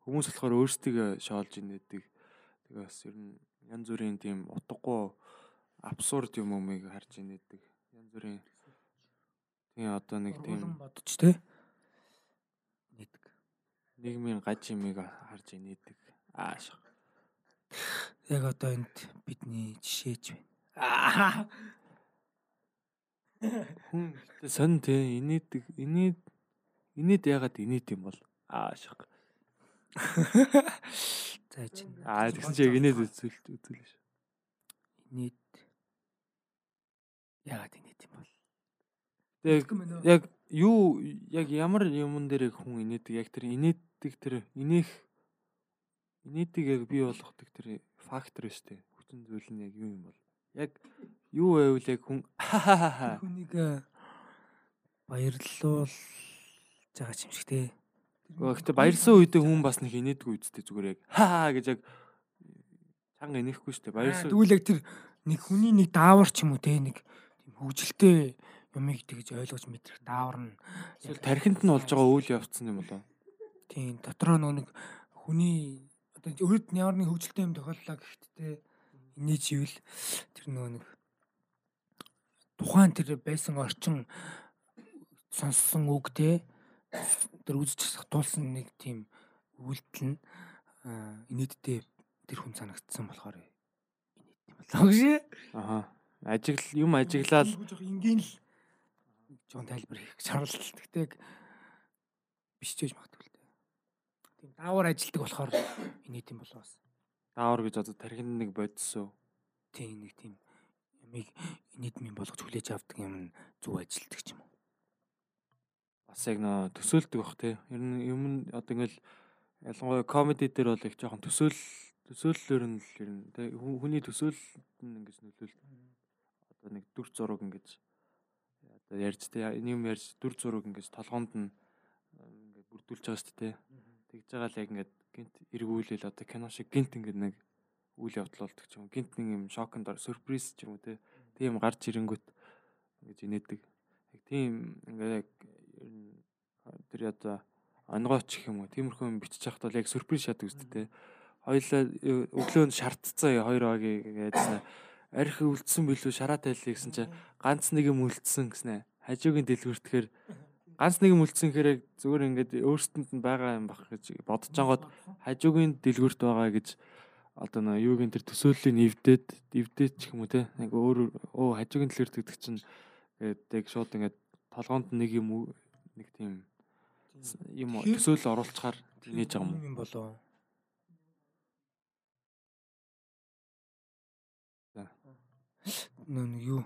Хүмүүс болохоор өөрсдөө шоолж инээдэг. Тэгээ бас ер нь янз бүрийн тийм утгагүй абсурд юм умыг харж инээдэг. Янз бүрийн тийм одоо нэг тийм бодож те. Нийгмийн гаж юмыг харж инээдэг. Ааш. Яг одоо энд бидний жишээж байна. Хүн сонь тий инээдэг. Инээд инээд ягаад инээд юм бол ааш. За чинь. Аа тэгсэн чи яг инээд үзүүл үзүүл ш. Нийт яагаад инээд юм бол? Яг яг юу яг ямар юмн дээр яг хүн инээдэг яг тэр инээдэг тэр инех инээдэг яг бий болгодог тэр фактор дээ. Хүчин зүйл нь яг юу юм бол? Яг юу байвал яг хүн хүнийг э, баярлуул жага ч юм шиг те. Гэхдээ баярсан үедээ хүн бас нэг инээдгүй үсттэй зүгээр яг хаа гэж яг чанга инехгүй шүү дээ. Баярсан Тэгвэл яг тэр нэг хүний нэг даавар ч юм уу те нэг тийм хөвгөлтэй юмыг тэгж ойлгож мэдрэх даавар нь эсвэл тархинд нь болж байгаа үйл явцсан юм болоо. тийм дотроо нэг хүний одоо нь ямар нэг хөвгөлтэй юм тохиоллоо гэхэд те инээж ивэл тэр нөгөө нэг тухайн тэр байсан орчин сонссон үг те тэр үзэж сатуулсан нэг тийм үйлдэл нь инээдтэй тэр хүн санагдсан болохоор инээд юм болоо гэж. Аха. Ажигл юм ажиглаад жоох ингийн л жоон тайлбар хийх шаардлагатай. Гэхдээ биш ч гэж магадгүй л дээ. Тийм даавар ажилдаг болохоор инээд юм болоо бас. даавар гэж одоо тархин нэг бодисоо. Тийм нэг тийм ямиг инээдмийн болгож хүлээж авдаг юм зүв ажилдаг юм уу. Бас яг нөө төсөөлдөг бах те. Ер нь юм одоо ингээл ялангуяа комеди дээр бол их жоохон төсөөл төсөөллөөр нь л ер нь те хүний төсөөлөл нь ингэж нөлөөл одоо нэг дүр зураг ингэж ярьж те энэ юм ярьж дүр зураг ингэж толгоонд нь ингээд бүрдүүлж байгаа шүү дээ. Тэгж байгаа л яг ингээд гинт эргүүлэл одоо кино шиг гинт ингээд нэг үйл явдал болдог ч юм гинт нэг юм шоконд ор сюрприз ч юм уу те. Тийм гарч ирэнгүүт ингэж инээдэг. Яг тийм ингээд яг нь тэр одоо онгойч гэх юм уу. Тиймэрхүү юм бичиж явахад бол яг сюрприз шатдаг үстэй те. Хоёлаа өглөөнд шаардцсан хоёр багийг яадсан арх үлдсэн билүү шараа тайллаа гэсэн чинь ганц нэг юм үлдсэн гэснэ. Хажуугийн дэлгүртэхээр ганц нэг юм үлдсэн гэхээр зүгээр ингээд өөрсдөнд нь байгаа юм бах гэж бодож жангод хажуугийн дэлгүрт байгаа гэж одоо нөө юугийн тэр төсөөллийн нэвдээд нэвдээд ч юм уу те? Нэг өөр оо хажуугийн дэлгүрт гэдэг чинь яг шууд ингээд толгоонд нэг юм нэг тийм юм төсөөлөл оруулчихаар нээж байгаа юм болоо. Нэг юу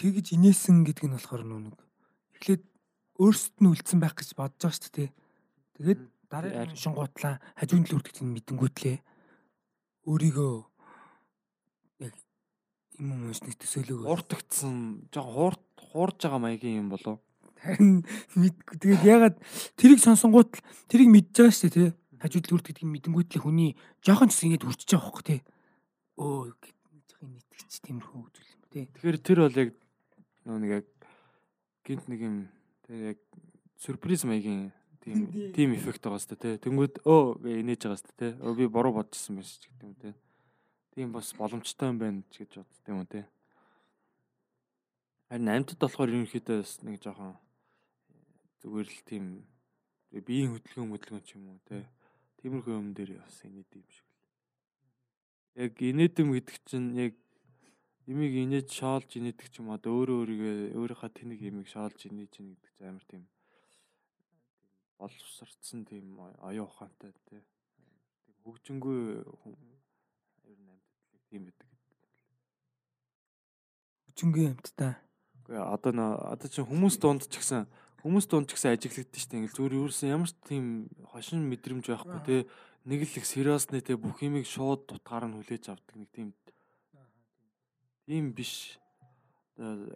тэгж инээсэн гэдэг нь болохоор нэг эхлээд өөрсдөд нь үлдсэн байх гэж бодож байгаа шүү дээ. Тэгээд дараагийн шингуутлаа хажуунд л үрдэгт нь мэдэнгүүтлээ өөрийгөө яг юм юм шиг төсөөлөөгөө хууртагдсан жоохон хуурт хуурж байгаа маягийн юм болов. Харин мэдгүй тэгээд ягаад тэрийг сонсонгууд л тэрийг мэдж байгаа шүү дээ тий. Хажууд л үрдэгт нь мэдэнгүүтлээ хүний жоохон ч ингэж хүрчиж байгаа хөөхгүй тий. Өө ч тиймэрхүү үзүүл юм тий. Тэгэхээр тэр бол яг нэг яг гинт нэг юм тий яг сюрприз маягийн тийм тийм эффект байгаа сте тий. Тэнгүүд өө гэ инээж байгаа сте тий. Өө би буруу бодчихсон байсан ч гэдэг юм тий. Тийм бас боломжтой юм байна ч гэж бодд юм тий. Харин амьтад болохоор ерөнхийдөө бас нэг жоохон зүгээр л тийм биеийн хөдөлгөөн хөдөлгөөн ч юм уу тий. Тиймэрхүү юм дээр бас инээд юм шиг. Яг инээдэм гэдэг чинь яг Имийг инээж шоолж инээдэг ч юм одоо өөрөө өөрийгөө өөрийнхөө тэнэг имийг шоолж инээж ин гэдэг чинь амар тийм тийм боловсрцсан тийм оюун ухаантай тийм хөгжингүй ер нь амьтдаг тийм байдаг. Хөгжингүй амьттай. Үгүй одоо нөө одоо чинь хүмүүс дунд ч гэсэн хүмүүс дунд ч гэсэн ажиглагддаг шүү дээ. Ингээл зүгээр ерөөсөн ямар ч тийм хошин мэдрэмж байхгүй те нэг л их сериосны те бүх юмыг шууд тутгаар нь хүлээж авдаг нэг тийм ийм биш. Одоо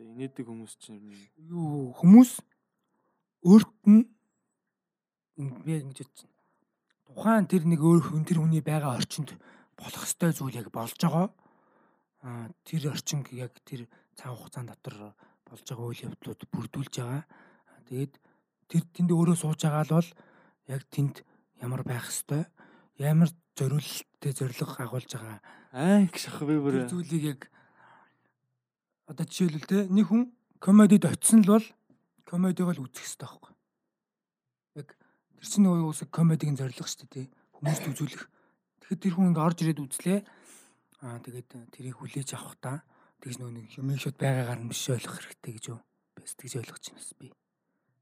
инээдэг хүмүүс чинь юу хүмүүс өөрт нь би ингэж бодсон. Тухайн тэр нэг өөр хүн тэр хүний байгаа орчинд болох ёстой зүйл яг болж байгаа. Аа тэр орчин яг тэр цаг хугацаанд дотор болж байгаа үйл явдлууд бүрдүүлж байгаа. Тэгээд тэр тэнд өөрөө сууж байгаа л бол яг тэнд ямар байх ёстой, ямар зориулттай зориг агуулж байгаа. Аа гэх шах би бүр зүйлийг яг одоо жишээлбэл те нэг хүн комедид очисон л бол комедиг л үзэх хэрэгтэй байхгүй. Яг тэр чинь нөгөө уусаа комедигийн зорилго шүү дээ. Хүмүүст үзүүлэх. Тэгэхэд тэр хүн ингээ орж ирээд үзлээ. Аа тэгээд тэрийг хүлээж авах та тэгж нөгөө нэг юмыг шууд байгаагаар нь биш ойлгох хэрэгтэй гэж юу? Бэс тэгж ойлгож байна бас би.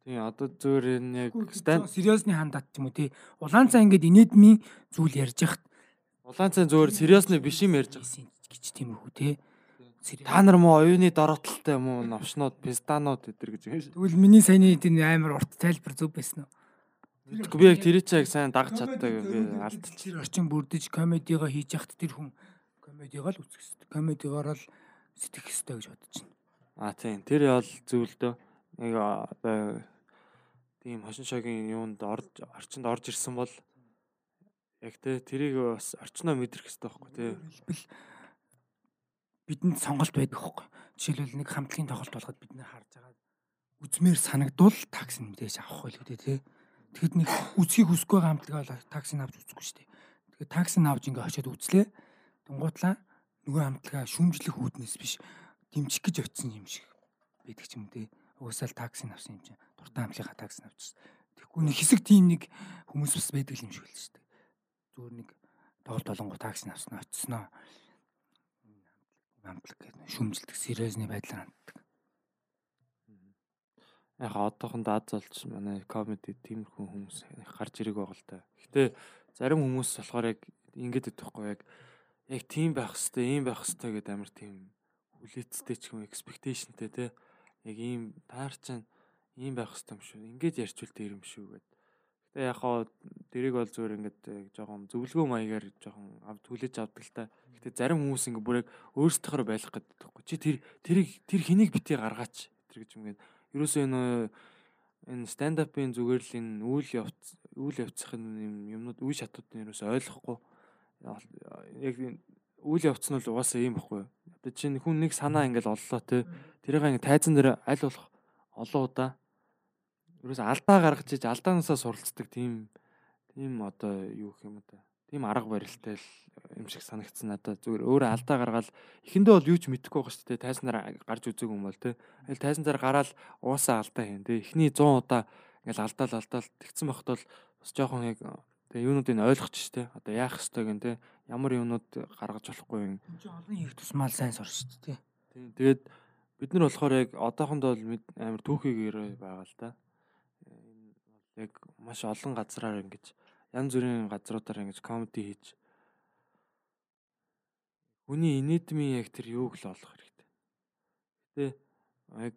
Тийм одоо зөөр энэ яг станд сериосны хандаад ч юм уу тий. Улаан цаа ингээд инээдмийн зүйл ярьж яхад улаан цаа зөөр сериосны биш юм ярьж байгаа гэж тийм үү тий. Та нар мó оюуны дороотолтой юм уу? Навшнууд, пистанууд өдр гэж юм шүү. Тэгвэл миний саяны энэ амар урт тайлбар зөв байсан уу? Тэгэхгүй би яг тэр чиг сайн дагж чаддаг би алдчих. Тэр орчин бүрдэж комедигаа хийж яхад тэр хүн комедигаа л үзэх хэрэгтэй. Комедигаар л сэтгэх хэрэгтэй гэж бодож байна. Аа тийм. Тэр ял зөвл дөө. Нэг одоо тийм хошин шогийн юунд орж орчинд орж ирсэн бол яг тэ тэрийг бас орчноо мэдрэх хэрэгтэй байхгүй тий. Бидэнд сонголт байдаг хөөхгүй. Жишээлбэл нэг хамтлагийн тоглолт болгоод бид нэ харж байгаа үзмээр санагдвал такси мэдээж авах байлгүй тий. Тэгэхэд нэг үзхийг хүсэхгүй хамтлаг бол такси авч үзэхгүй шүү дээ. Тэгэхээр такси авч ингээ очиод үзлээ. Тунгуутлаа нөгөө хамтлагаа шүмжлэх үүднээс биш дэмжих гэж очисон юм шиг байдаг ч юм тий. Угсаал такси авсан юм чинь дуртай хамтлагаа такси авчихсан. Тэгэхгүй нэг хэсэг тийм нэг хүмүүс бас байдаг юм шиг л шүү дээ. Зүгээр нэг тоглолт болонгоо такси авснаа очсноо. Амтлаг гэдэг шүмжилдэг сериозны байдлаар ханддаг. Яг одоохондоо аз олж манай комеди тиймэрхүү хүмүүс гарч ирэг байгаа л та. Гэтэ зарим хүмүүс болохоор яг ингэж өгөхгүй яг яг тийм байх хэвээр ийм байх хэвээр гэдэг амар тийм хүлээцтэй ч юм expectationтэй те яг ийм таар чинь ийм байх хэвээр юм шүү. Ингээд ярьчвал тэр юм шүү гэд. Гэтэ яг хоо дэрэг бол зүгээр ингээд жоохон зөвлөгөө маягаар жоохон авд хүлээж авдаг л та. Гэтэ зарим хүмүүс ингээд бүр яг өөрсдийнхөө байх гэдэг тэгэхгүй. Чи тэр тэрийг тэр хэнийг битгий гаргаач тэр гэж юм гээд. Ерөөсөө энэ энэ stand up-ын зүгээр л энэ үйл явц үйл явцын юм юмнууд үе шатуудын ерөөсөө ойлгохгүй. Яг үйл явц нь бол угаасаа ийм баггүй. Одоо чинь хүн нэг санаа ингээл оллоо те. Тэрийг ингээ тайзан дээр аль болох олон удаа ерөөсөө алдаа гаргаж иж алдаанаасаа суралцдаг тийм тийм одоо юу гэх юм одоо тийм арга барилтай л юм шиг санагдсан надад. Зүгээр өөрөө алдаа гаргаад эхэндээ бол юу ч мэдэхгүй байгаа шүү дээ. Тайзнаар гарч үзээгүй юм бол те. Аль тайзан дээр гараад уусаа алдаа хийн те. Эхний 100 удаа ингээл алдаал алдаал тэгсэн байхад бол бас жоохон яг тэгээ юунуудыг ойлгоч штэ одоо яах ёстой гэн те ямар юунууд гаргаж болохгүй юм Чи олон их тусмал сайн сурч шүү дээ. тийм тэгээд бид нар болохоор яг одоохондоо амар түүхийгээр байгаа л да энэ бол яг маш олон газраар ингэж янз бүрийн газруудаар ингэж комеди хийж хүний инедмийн яг тэр юуг л олох хэрэгтэй. Гэтэ яг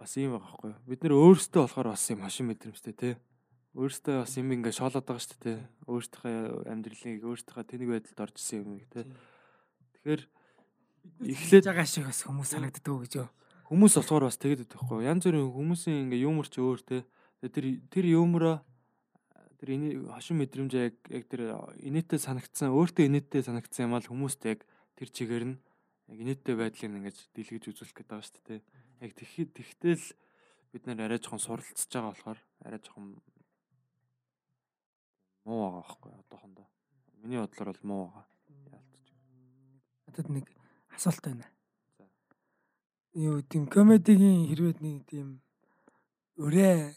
бас юм байгаа байхгүй юу? Бид нэр өөрсдөө болохоор бас юм хашин мэдрэмжтэй тий. Өөрсдөө бас юм ингээ шоолоод байгаа шүү дээ тий. Өөрсдийнхөө амьдралыг өөрсдийнхөө тэнэг байдалд орж исэн юм тий. Тэгэхээр Эхлээд байгаа шиг бас хүмүүс санагддаг гэж юу? хүмүүс болохоор бас байдаг байхгүй? Янз бүрийн хүмүүсийн ингээ юмор ч өөр тий. Тэр тэр юмороо тэр энэ хошин мэдрэмж яг яг тэр инээдтэй санагдсан өөртөө инээдтэй санагдсан юм аа хүмүүст яг тэр чигээр нь яг инээдтэй байдлыг ингэж дэлгэж үзүүлэх гэдэг байгаа шүү дээ. Яг тэгэхэд тэгтэл бид нар арай жоохон суралцж байгаа болохоор арай жоохон муу байгаа байхгүй одоохондоо. Миний бодлоор бол муу байгаа. Яалтч. Надад нэг асуулт байна. Юу тийм комедигийн хэрвээ нэг тийм өрөө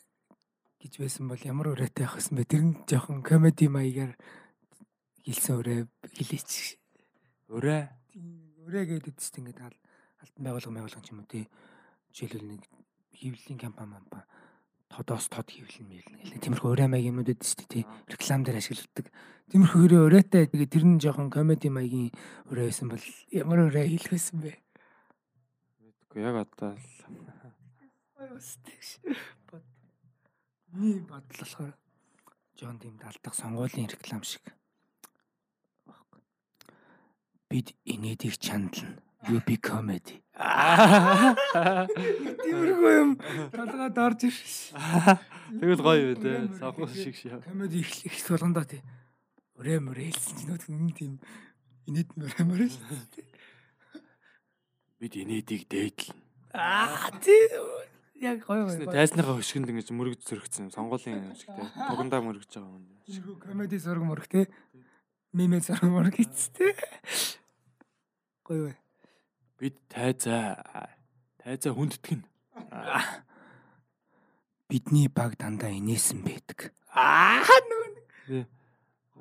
гэж байсан бол ямар өрөөтэй байх вэ? Тэр нь жоохон комеди маягаар хэлсэн өрөө хэлээч. Өрөө Өрөө гэдэг чинь ингээд алтан байгууллага байгууллага юм уу тий. Жишээлбэл нэг хөвлийн кампани мампа тодоос тод хөвлөн мэйлнэ гэх тиймэрхүү өрөө маягийн юмнууд дээ шүү дээ тий. Реклам дээр ашигладаг. Тиймэрхүү өрөө өрөөтэй тэгээ тэр нь жоохон комеди маягийн өрөө байсан бол ямар өрөө байсан бэ? мэдгүй яг одоо л Миний бодол болохоор Жон тийм далдах сонгуулийн реклам шиг. Бид инээдийг чандална. UB comedy. Тиймэрхүү юм толгойд орж ирсэн. Тэгэл гоё юу те. Савхус шиг шиг. Comedy их их болгондоо тий. Өрөө мөрөө хэлсэн чинь нүд юм тийм инээд дээ. Бид инээдийг дээдлэн. Аа тий. Яг гоё гоё. Тайсныхаа хөшгөнд ингэж мөрөгж зөрөгцсөн сонгуулийн юм шиг те. Тугандаа мөрөгж байгаа юм. Comedy зураг мөрөх тий. Мемэ зураг мөрөх гэцтэй. Гоё гоё. Бид тайзаа тайзаа хүндэтгэн. Бидний баг дандаа инээсэн байдаг. Аа Нөгөө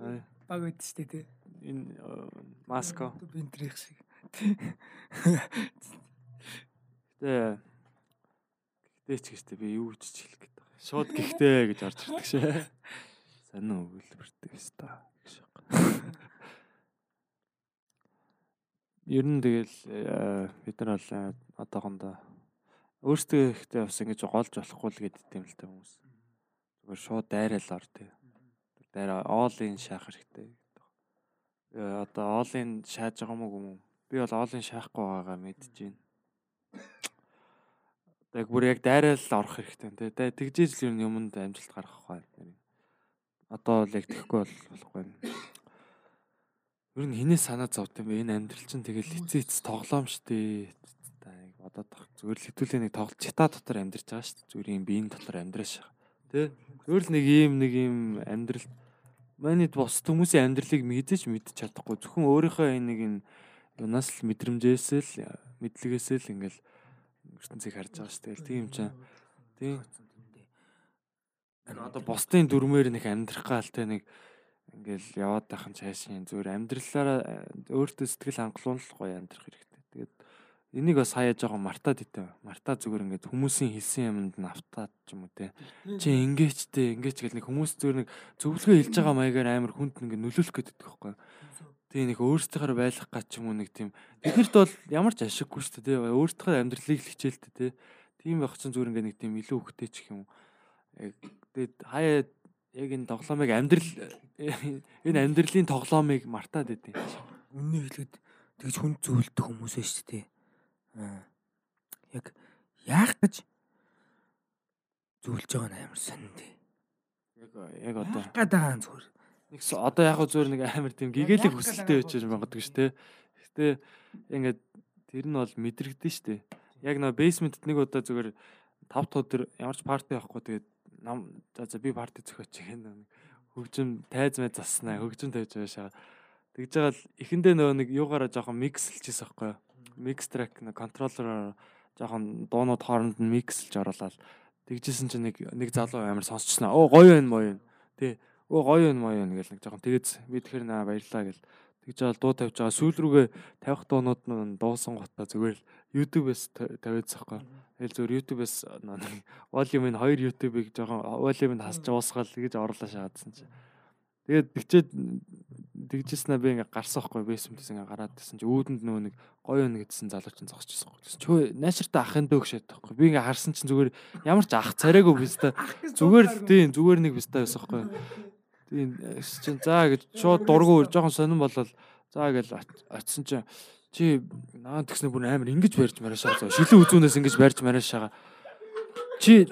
Ай, баг байд штэ тий. энэ э, маско. Бинтрих шиг. Гэтэ гэтэ ч гэжтэй би юу ч хэлэх гээд байгаа. Шууд гэхдээ гэж орж ирдэг шээ. Санаа өгүүлбэртэй байна. Ер нь тэгэл э, бид нар бол э, одоохондоо өөрсдөө ихтэй бас ингэж голж болохгүй л гэдэг юм л та хүмүүс. Зүгээр шууд дайраал ор тий. Дайраа оолын шаах хэрэгтэй гэдэг. Э, Одоо оолын шааж байгаа мó юм уу? Би бол оолын шаахгүй байгаагаа мэдэж байна. Яг бүр яг дайраал орох хэрэгтэй тий. Дэ- Тэгжээж л ер нь юмд амжилт гаргах байхгүй. Одоо бол яг тэгэхгүй бол болохгүй. Ер нь хинээс санаа зовд юм бэ? Энэ амьдрал чинь тэгэл эцээ эц тоглоом штэ. Бодоод тах. Зүгээр л хэдүүлээ нэг тоглолт чита дотор амьдарч байгаа штэ. Зүгээр юм биеийн дотор амьдраш. Тэ? Зүгээр л нэг ийм нэг ийм амьдрал Манайд бос хүмүүсийн амьдралыг мэдэж мэдчих чадахгүй. Зөвхөн өөрийнхөө энэ нэг энэ юунаас л мэдрэмжээс л мэдлэгээс л ингээл ертөнцийг харж байгаа шүү дээ. Тийм ч. Тийм. Одоо бусдын дүрмээр нэг амьдрах гал те нэг ингээл яваад байхын цаашийн зүгээр амьдралаараа өөртөө сэтгэл хангалуун гоё амьдрах хэрэгтэй. Тэгээд энийг бас хаяа жоохон мартаад итэ. Мартаа зүгээр ингээд хүмүүсийн хэлсэн юмд нь автаад ч юм уу те. Чи ингээч те ингээч гэл нэг хүмүүс зүгээр нэг зөвлөгөө хэлж байгаа маягаар амар хүнд ингээд нөлөөлөх гэдэг байхгүй. Тэгээ нэг өөрсдийнхөө байлгах гач ч юм уу нэг тийм биднэрт бол ямар ч ашиггүй шүү дээ. Өөрсдийнхөө амьдралыг л хичээлтэй те. Тийм байх чинь зүгээр ингээд нэг тийм илүү хөвтэй ч юм уу Тэгээд хаяа яг энэ тоглоомыг амьдрал энэ амьдралын тоглоомыг мартаад байдیں۔ Үнний хэлэхэд тэгж хүн зөвлөдөх хүмүүс шүү дээ. Аа. Яг яах гэж зөвлөж байгаа нь амар дээ. Яг яг одоо гадаа зүгээр. Нэг одоо яг зүгээр нэг амар тийм гэгээлэг хүсэлтэй байж байгаа шүү дээ. Гэтэ ингээд тэр нь бол мэдрэгдэн шүү дээ. Яг нөө basement нэг удаа зүгээр 5 тоо тэр ямар ч парти байхгүй тэгээд нам за би парти зөхөж гэнэ хөгжим тайз мэ заснаа хөгжим тавьж байшаа. Тэгж байгаа л эхэндээ нөгөө нэг юугаараа жоохон микслжсэн байхгүй юу? Микс трек нэг контроллероор жоохон дуунууд хооронд нь микслж оруулаад тэгжсэн чинь нэг нэг залуу амар сонсчихснаа оо гоё байна моо юм. Тий. Оо гоё байна моо юм гэл нэг жоохон тэгэж би тэгэхээр наа баярлаа гэл тэгж байгаа дуу тавьж байгаа сүүл рүүгээ тавих дуунууд нь дуусан готоо зүгээр л YouTube-ээс тавиадсан байхгүй Тэгэл зөв YouTube-ээс volume-ын хоёр YouTube-ыг жоохон volume-ыг хасч уусгаал гэж орлоо шаадсан чи. Тэгээд тэгчээд тэгжсэн би ингээ гарсан хгүй basement-ээс ингээ гараад гэсэн чи өөдөнд нөгөө нэг гоё нэг гэдсэн залуу чинь зогсчихсон хгүй. Чөө найшртаа ахын дөг шат хгүй. Би ингээ харсан чинь зүгээр ямар ч ах царайгүй биз та. Зүгээр тийм зүгээр нэг биз та байсан хгүй. Тийм чинь за гэж шууд дургу жоохон сонирн болол за гэж очисон чинь Чи наа тэгснэ бүр амар ингэж барьж мараашаа. Шилэн үзүүнээс ингэж барьж мараашаа. Чи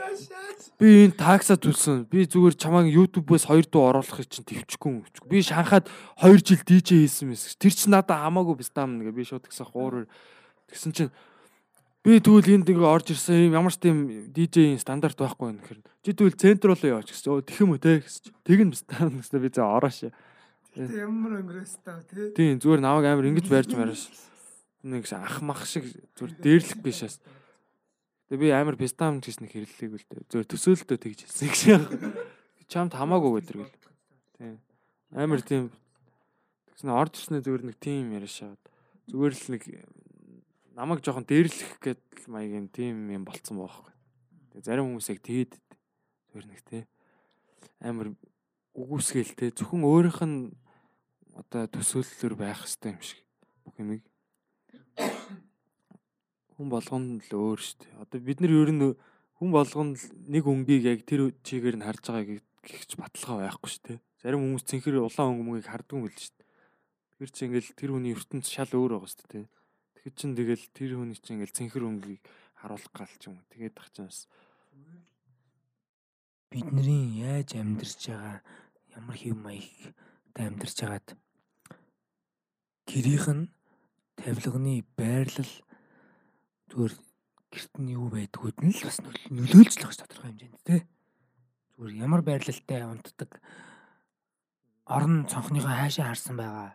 би энэ такса төлсөн. Би зүгээр чамааг YouTube-ээс хоёр дуу оруулахыг чинь төвчгүй. Би шанхаад 2 жил DJ хийсэн мэс. Тэр чинь надад хамаагүй бистам нэгэ би шууд гисэн хуур тэгсэн чинь би тэгвэл энд ингээ орж ирсэн юм ямар ч тийм DJ-ийн стандарт байхгүй юм гэхээр чи тэгвэл центр руу яваач гэсэн. Өө тэгэх юм уу те гэсэн. Тэгнэ бистам гэсэн би зөө ороошаа. Ямар өнгөрөөс таа тий. Тийм зүгээр намайг амар ингэж барьж мараш нэг ах мах шиг зүр дээрлэх биш бас. Тэгээ би амар пистам гэсэн хэрлэлийг үл зөв төсөөлөлтөө тэгж хэлсэн гэж. Чамд хамаагүй гэдэг л. Тийм. Амар тийм тэгсэн орж ирснээр зүгээр нэг тим яриашаад зүгээр л нэг намайг жоохон дээрлэх гэдэг маягийн тим юм болцсон байхгүй. Тэгээ зарим хүмүүс яг тэгээд зүгээр нэг тий амар үгүйсгээл те зөвхөн өөрийнх нь одоо төсөөллөөр байх хэрэгтэй юм шиг бүх юмыг хүн болгонд л өөр шүү дээ. Одоо бид нар ер нь хүн болгонд нэг өнгийг яг тэр чигээр нь харж байгаа гихч баталгаа байхгүй шүү дээ. Зарим хүмүүс цэнхэр улаан өнгө мөгийг харддаг юм л шүү дээ. Тэр чинь ингээл тэр хүний ертөнц шал өөр байгаа шүү дээ. Тэгэхээр чин тэгэл тэр хүний чинь ингээл цэнхэр өнгөийг харуулах гал ч юм уу. Тэгээд тах чинь бас бидний яаж амьдарч байгаа ямар хэв маягтай амьдарч байгаад гэрийнх нь тавилганы байрлал зүгээр гэрт нь юу байдгүйд нь л бас нөлөөлж л багш тодорхой хэмжээнд тий. Зүгээр ямар байрлалтай унтдаг орон цонхныхоо хаашаа харсан байгаа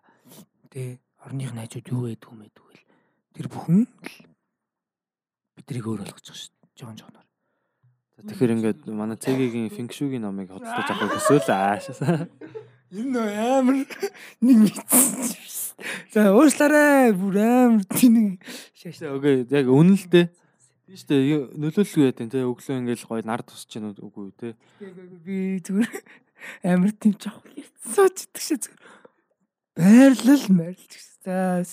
тий. Орных найзууд юу байдг юм байдгүй л тэр бүхэн л бидрийг өөр болгож байгаа шүү. Жон жоноор. Тэгэхээр ингээд манай цэгийн фэнкшүүгийн номыг хөдөлж авах гэсэн л аашаа. Энэ амар нэг мэдсэн. За уушлаарай бүр амар тийм шаашаа. Окей яг үнэлдэ. Тийм шүү дээ нөлөөлөл байдаг те өглөө ингээл гоё нар тусч чинь үгүй те. Би зүгээр амар тийм жоох сууцдаг шээ зүгээр. Байрлал марлж за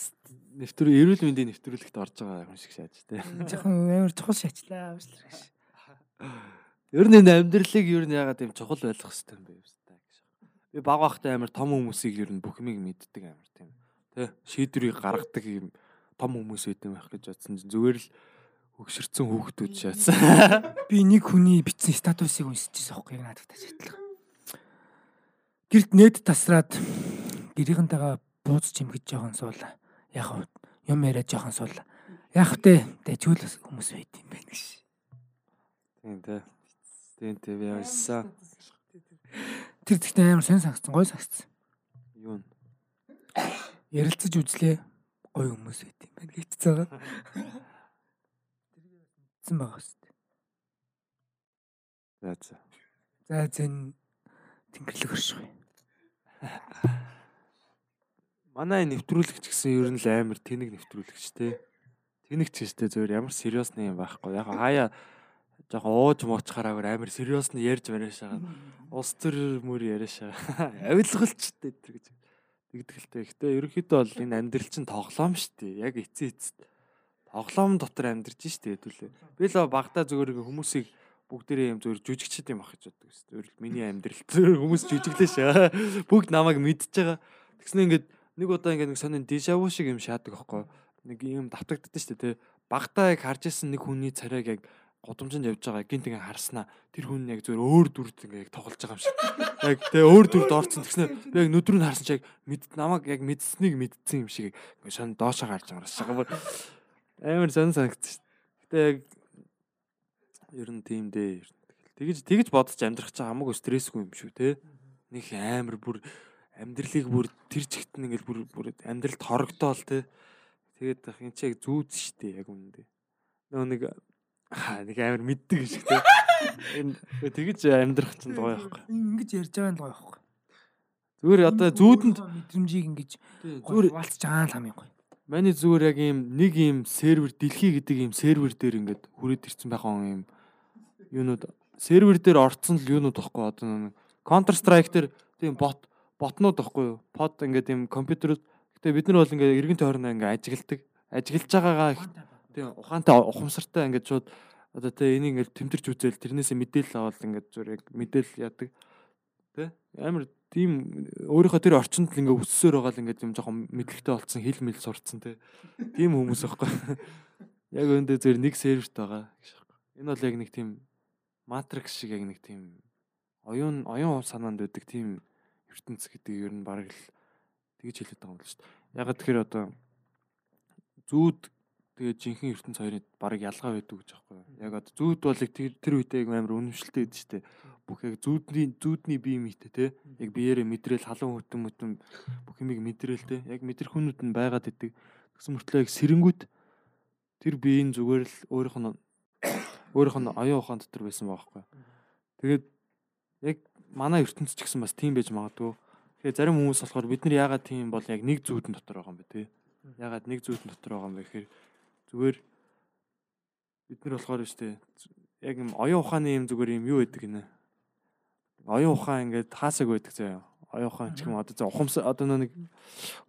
нэвтрүү эрүүл мэндийн нэвтрүүлэгт орж байгаа юм шиг шааж те. Жохон амар чухал шаачлаа уушлаа. Ер нь энэ амьдралыг ер нь ягаад юм чухал ойлгох хэрэгтэй юм бэ гэж. Би баг багтай амар том хүмүүсийг ер нь бүх юмыг мэддэг амар тийм. Тэ шийдвэрийг гаргадаг юм том хүмүүс юм байх гэж бодсон чинь зүгээр л өгшөрцөн хүүхдүүд шаасан. Би нэг хүний бичсэн статусыг уншижсэн аахгүй яг надад таажтлаа. Гэрт нэт тасраад гэрийнхэнтэйгээ бууз чимгэж жоохон суул. Яг юм яриад жоохон суул. Яг тэ дэжүүл хүмүүс байт юм байна гэж. Тийм тий. Тийм тий би явсан. Тэр тэгтээ амар сонь сагцсан, гой сагцсан. Юу нь? Ярилцаж үзлээ. Гой хүмүүс байт юм байна гэж байгаа. Тэрийг мэдсэн байгаа шүү дээ. За за. За зэн тэнгэрлэг орших. Манай нэвтрүүлэгч гэсэн ер нь л амар тэнэг нэвтрүүлэгч те. Тэнэг ч гэжтэй зөвөр ямар сериусны юм байхгүй. Яг хаяа жоохон ууж муучхаараагаар амар сериусны ярьж мариаш байгаа. Ус төр мөр яриаш байгаа. Авилгалчтай тэр гэж. Тэгдэгтэй. Гэтэ ерөнхийдөө бол энэ амьдрал чинь тоглоом шүү дээ. Яг эцээ эцэд. Тоглоом дотор амьдарч шүү дээ хэдүүлээ. Би л багтаа зөвөр хүмүүсийг бүгдээрээ юм зөвөр жүжигчд юм ах гэж боддог шүү дээ. Зөвөр миний амьдрал зөвөр хүмүүс жүжиглээ шаа. Бүгд намайг мэдж байгаа. Тэгснэ ингээд нэг удаа ингээд нэг сонин дежаву шиг юм шаадаг аахгүй. Нэг юм давтагддаг шүү дээ. Багтаа яг харж исэн нэг хүний царайг яг гудамжинд явж байгаа гинт ингээ харснаа тэр хүн яг зөвөр өөр дүрд ингээ яг тоглож байгаа юм шиг. Яг тэгээ өөр дүрд орцсон тэгснэ яг нүдрүү нь харсан чиг мэд намайг яг мэдсэнийг мэдсэн юм шиг ингээ шон доошоо гарч шага. Амар сон санагдсан шүү. Гэтэ яг ер нь тийм дээ. Тэгэж тэгэж бодож амьдрах чаа хамаагүй стрессгүй юм шүү те. Нэг амар бүр амьдралыг бүр тэр чигт нь ингээл бүр бүр амьдралд хорогдоол те. Тэгээд энэ чи яг зүүц штэ яг үнэндээ. Нөгөө нэг нэг амар мэддэг шиг те. Энэ тэгэж амьдрах чинь гоё байхгүй. Ингэж ярьж байгаа нь гоё байхгүй. Зүгээр одоо зүүдэнд мэдрэмжийг ингэж зүгээр валцж байгаа л хамгийн гоё. Манай зүгээр яг ийм нэг ийм сервер дэлхий гэдэг ийм сервер дээр ингээд хүрээд ирсэн байгаа юм юунууд сервер дээр орцсон л юунууд байхгүй одоо нэг Counter Strike дээр тийм бот ботнууд байхгүй юу? Под ингээд ийм компьютерүүд гэтээ бид нар бол ингээд эргэн тойрноо ингээд ажигладаг. Ажиглаж байгаагаа Тийм ухаантай ухамсартай ингээд шууд одоо тэ энийг ингээд тэмдэрч үзэл тэрнээсээ мэдээлэл аваад ингээд зүгээр яг мэдээлэл яадаг. Тэ амар тийм өөрийнхөө тэр орчинд л ингээд өссөөр байгаа л ингээд юм жоохон мэдлэгтэй болцсон хэл мэл сурцсан тэ. Тийм хүмүүс байхгүй. Яг өндөө зөв нэг серверт байгаа гэж байна. Энэ бол яг нэг тийм матрикс шиг яг нэг тийм оюун оюун санаанд байдаг тийм ертөнц гэдэг ер нь бараг л тэгж хэлээд байгаа юм л шүү дээ. Ягаад тэгэхээр одоо зүүд Тэгээд жинхэнэ ертөнц хоёрын баг ялгаа байдаг гэж аахгүй юу. Яг одоо зүүд бол тэр тэр үедээ амар үнэмшилтэй байдаг шүү дээ. Бүх яг зүүдний зүүдний бие мэтэ те. Яг биеэрээ мэдрээл халуун хөтөн мөтөн бүх юмыг мэдрээл те. Яг мэдрэхүүнүүд нь байгаад идэг. Тэгсэн мөртлөө яг сэрэнгүүд тэр биеийн зүгээр л өөрийнх нь өөрийнх нь оюун ухаан дотор байсан байгаа байхгүй. Тэгээд яг манай ертөнц ч гэсэн бас тийм байж магадгүй. Тэгэхээр зарим хүмүүс болохоор бид нар яагаад тийм бол яг нэг зүүдэн дотор байгаа юм бэ те. Яагаад нэг зүүдэн дотор байгаа юм бэ гэхээр Зүгээр бид нар болохоор штэ яг юм оюун ухааны юм зүгээр юм юу гэдэг гинэ. Оюун ухаан ингээд хаасаг байдаг заяа. Оюун ухаан ч юм одоо за ухамс одоо нэг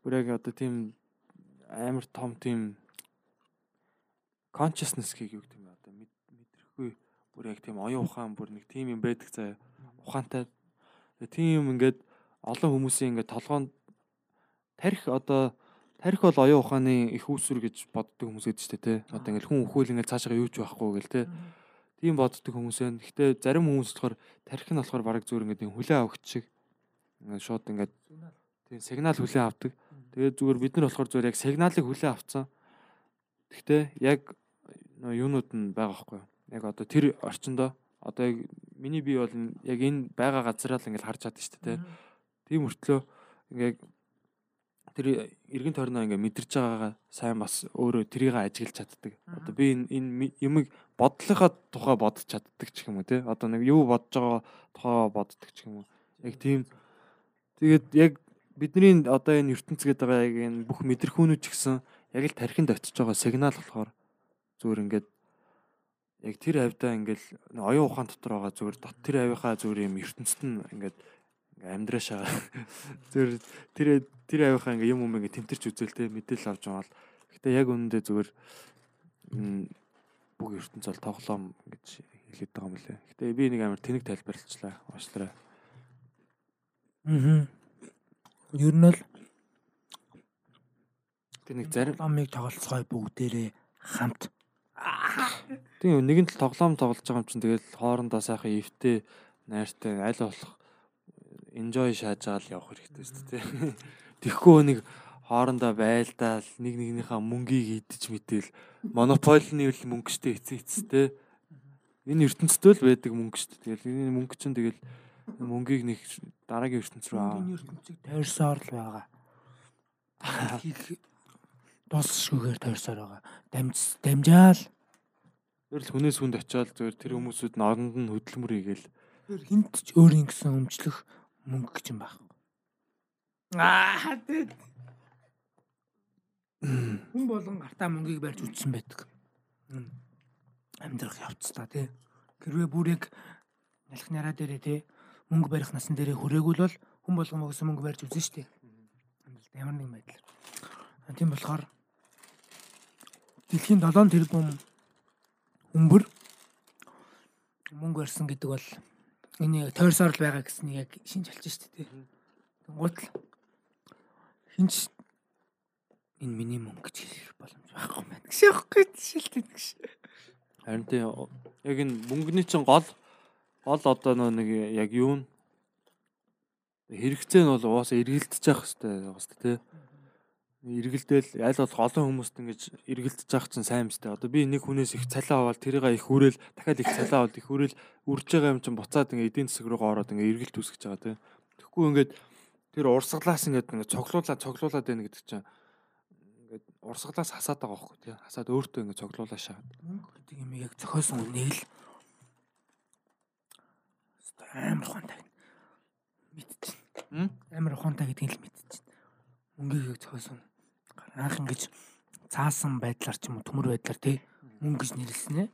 бүр яг одоо тийм амар том тийм consciousness гэх юу гэдэг юм одоо мэдрэхгүй бүр яг тийм оюун ухаан бүр нэг тийм юм байдаг заяа. Ухаантай тийм ингээд олон хүмүүсийн ингээд толгоонд тарих одоо Тарих бол оюун ухааны их үүсвэр гэж боддог хүмүүс гэдэг чинь тий. Одоо ингээл хүн өхөөл ингээл цаашаа юу ч байхгүй гэл тий. Тийм боддог хүмүүс байна. Гэхдээ зарим хүмүүс болохоор тарих нь болохоор бараг зүгээр ингээд хүлээ авахч шиг ингээд шууд ингээд тийм сигнал хүлээ авдаг. Тэгээд зүгээр бид нар болохоор зүгээр яг сигналыг хүлээ авцсан. Гэхдээ яг юунууд нь байгаа байхгүй. Яг одоо тэр орчиндоо одоо яг миний бие бол яг энэ байгаа газараа л ингээд харж чаддаг шүү дээ. Тийм мөртлөө ингээд тэр эргэн тойрноо ингээ мэдэрч байгаагаа сайн бас өөрөө трийг ажиглаж чаддаг. Одоо би энэ энэ юмыг бодлохоо тухай бодож чаддаг ч юм уу те. Одоо нэг юу бодож байгаа тухай боддог ч юм уу. Яг тийм тэгээд яг бидний одоо энэ ертөнцгээд байгаа яг энэ бүх мэдрэхүүнүүд ч гэсэн яг л тархинд очиж байгаа сигнал болохоор зүгээр ингээд яг тэр хавьдаа ингээл оюун ухаан дотор байгаа зүгээр дот тэр авийнхаа зүгээр юм ертөнцид нь ингээд амьдраашаа зөв тэр тэр авийнхаа ингээ юм юм ингээ тэмтэрч үзэл те мэдээлэл авч байгаа л гэтээ яг үнэндээ зүгээр бүх ертөнц бол тоглоом гэж хэлээд байгаа юм лээ. Гэтээ би нэг амар тэнэг тайлбарлалчлаа. Уучлаарай. Аа. Ер нь л тэр нэг зарим тоглоомыг тоглоцгой бүгдээрээ хамт Тийм нэгэн л тоглоом тоглож байгаа юм чинь тэгэл хоорондоо сайхан эвтэй найртай аль болох enjoy шааж байгаа л явах хэрэгтэй шүү дээ. Тэгэхгүй нэг хоорондоо байлдаал нэг нэгнийхээ мөнгийг идэж мэдээл монополны үл мөнгөчтэй эцэн эцтэй. Энэ ертөнцтэй л байдаг мөнгө шүү дээ. Тэгэл энэ мөнгө чинь тэгэл мөнгийг нэг дараагийн ертөнц рүү аа. Энэ ертөнцийг тойрсоор л байгаа. Дуусшгүйгээр тойрсоор байгаа. Дамж дамжаал. Л хүнээс хүнд очиод зөвөр тэр хүмүүсүүд нь оронд нь хөдөлмөр хийгээл хинт ч өөрийн гэсэн өмчлөх мөнгө гэж юм байхгүй. Аа тэгээд хүн болгон гартаа мөнгийг барьж үтсэн байдаг. Амьдрах явцдаа тий. Хэрвээ бүрийг нялх нараа дээрээ тий мөнгө барих насан дээрээ хүрээгүүл бол хүн болгон могсон мөнгө барьж үзэн штэ. Амьдралд ямар нэгэн байдлаар. Тийм болохоор дэлхийн 7 тэрбум өмбөр мөнгө барьсан гэдэг бол энэ тойрсоор л байгаа гэснийг яг шинж алж штэ тий. Гутал хинч энэ миний мөнгө гэж хэлэх боломж байхгүй байна. Гэж явахгүй шилдэг гэж. Харин тийм яг энэ мөнгөний чинь гол гол одоо нэг яг юу н хэрэгцээ нь бол угаасаа эргэлдэж явах хэрэгтэй бас тий. Эргэлдээл аль болох олон хүмүүст ингэж эргэлдэж явах чинь сайн мэт. Одоо би нэг хүнээс их цалиа аваад тэрийг их хүрээл дахиад их цалиа аваад их хүрээл үрж байгаа юм чинь буцаад ингээ эдийн засаг руу ороод ингээ эргэлт үүсгэж байгаа тий. Тэгэхгүй ингээд тэр урсгалаас ингээд ингээ цоглуулаад цоглуулаад байна гэдэг чинь ингээд урсгалаас хасаад байгаа байхгүй тий. Хасаад өөртөө ингээ цоглуулаа шахаад. Гэдэг юм яг зохиосон үнийг л амар ухаантай мэдчихэв. Амар ухаантай гэдгийг л мэдчихэв. Мөнгийг яг зохиосон. Анх ингэж цаасан байдлаар ч юм уу төмөр байдлаар тий мөнгө гэж нэрлсэн ээ.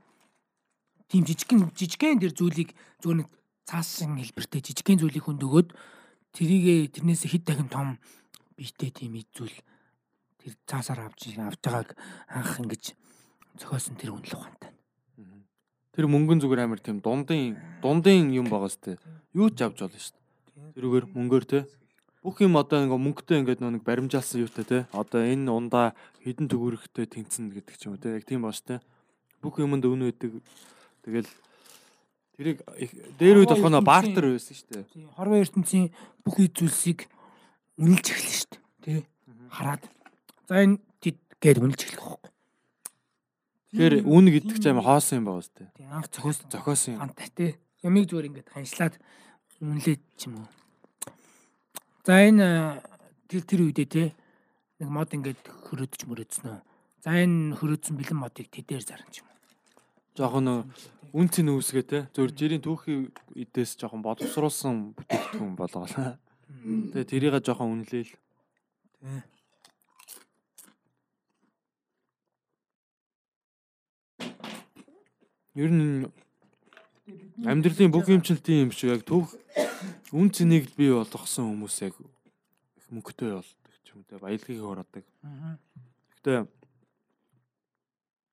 Тийм жижигхэн жижигхэн тэр зүйлийг зөвхөн цаасан хэлбэртэй жижигхэн зүйлийг хүнд өгөөд тэрийгэ тэрнээс хэд дахин том биетэй тийм зүйл тэр цаасаар авч авж байгааг анх ингэж зохиосон тэр үнэл ухаантай. Тэр мөнгөн зүгээр амар тийм дундын дундын юм байгаа сте. Юу ч авч болно шүү дээ. Тэрүүгээр мөнгөөр те. Бүх юм одоо ингээ мөнгөтэй ингээд нэг баримжаалсан юутай те. Одоо энэ ундаа хідэн төгөрөгтэй тэнцэн гэдэг ч юм уу те. Яг тийм бааш те. Бүх юмд өн өгдөг. Тэгэл тэрийг дээр үед болохоо бартер байсан шүү дээ. Хорвоо ертөнцийн бүх үе зүйлсийг үнэлж эхэлнэ шүү дээ. Тэ. Хараад. За энэ тэд гээд үнэлж эхлэх байхгүй. Тэгэхээр үн гэдэг ч амар хоосон юм байгаа сте. Тийм анх зохиос Зохиосон юм. хантай тий. Ямиг зүгээр ингээд ханшлаад үнэлээд ч юм уу. За энэ тэр тэр үедээ тий нэг мод ингээд хөрөөдөж мөрөөдсөн үү. За энэ хөрөөдсөн бэлэн модыг тэдээр зарна ч юм нөө үн цэн үүсгээ те зөв жирийн түүхийн эдээс жоохон боловсруулсан бүтээгдэхүүн болгоолаа. Тэгээ тэрийг жоохон үнэлээл. Тий. Ер нь амьдралын бүх юм ч л тийм юм шиг яг түүх үн цэнийг бий болгосон хүмүүс яг их мөнгөтэй болдог ч юм те баялагийг ороодаг. Гэхдээ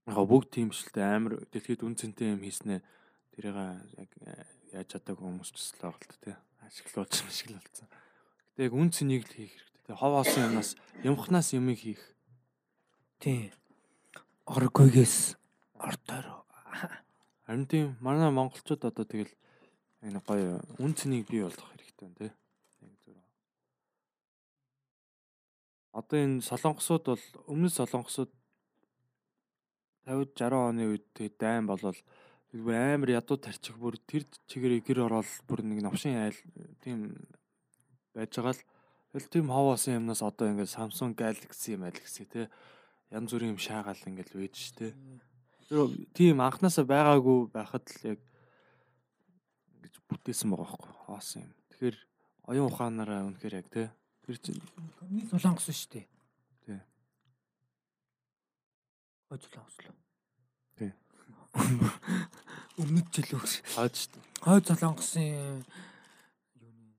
яг бүгд тийм л те амар дэлхийд үн цэнтэй юм хийснэ тэрийг яг яаж чаддаг хүмүүс ч л байгаа л те ашиглуулж шиг л болсон. Гэтэ яг үн цэнийг л хийх хэрэгтэй. Тэ ховоосон юмнаас ямхнаас юмыг хийх. Тий. Оргойгээс ортоор Харин тийм манай монголчууд одоо тэгэл энэ гоё үн цэнийг бий болгох хэрэгтэй байна те. Яг зөв. Одоо энэ солонгосууд бол өмнө солонгосууд 50 60 оны үед тэг дайм болол зүгээр амар ядуу тарчих бүр тэр чигээр гэр ороод бүр нэг навшин айл тийм байж байгаа л тэгэл тийм хаваасан юмнаас одоо ингээд Samsung Galaxy Galaxy те янз бүрийн юм шаагаал ингээд байж штэ. Тэр тийм анханасаа байгаагүй байхад л яг ингэж бүтээсэн байгаа байхгүй хоосон юм. Тэгэхээр оюун ухаанаараа үнэхээр яг те тэр чинь коммунист солонгос шүү дээ. Тий. Солонгос л. Тий. Өмнөд жил өгс. хаад штэ. Хoj солонгосын юуны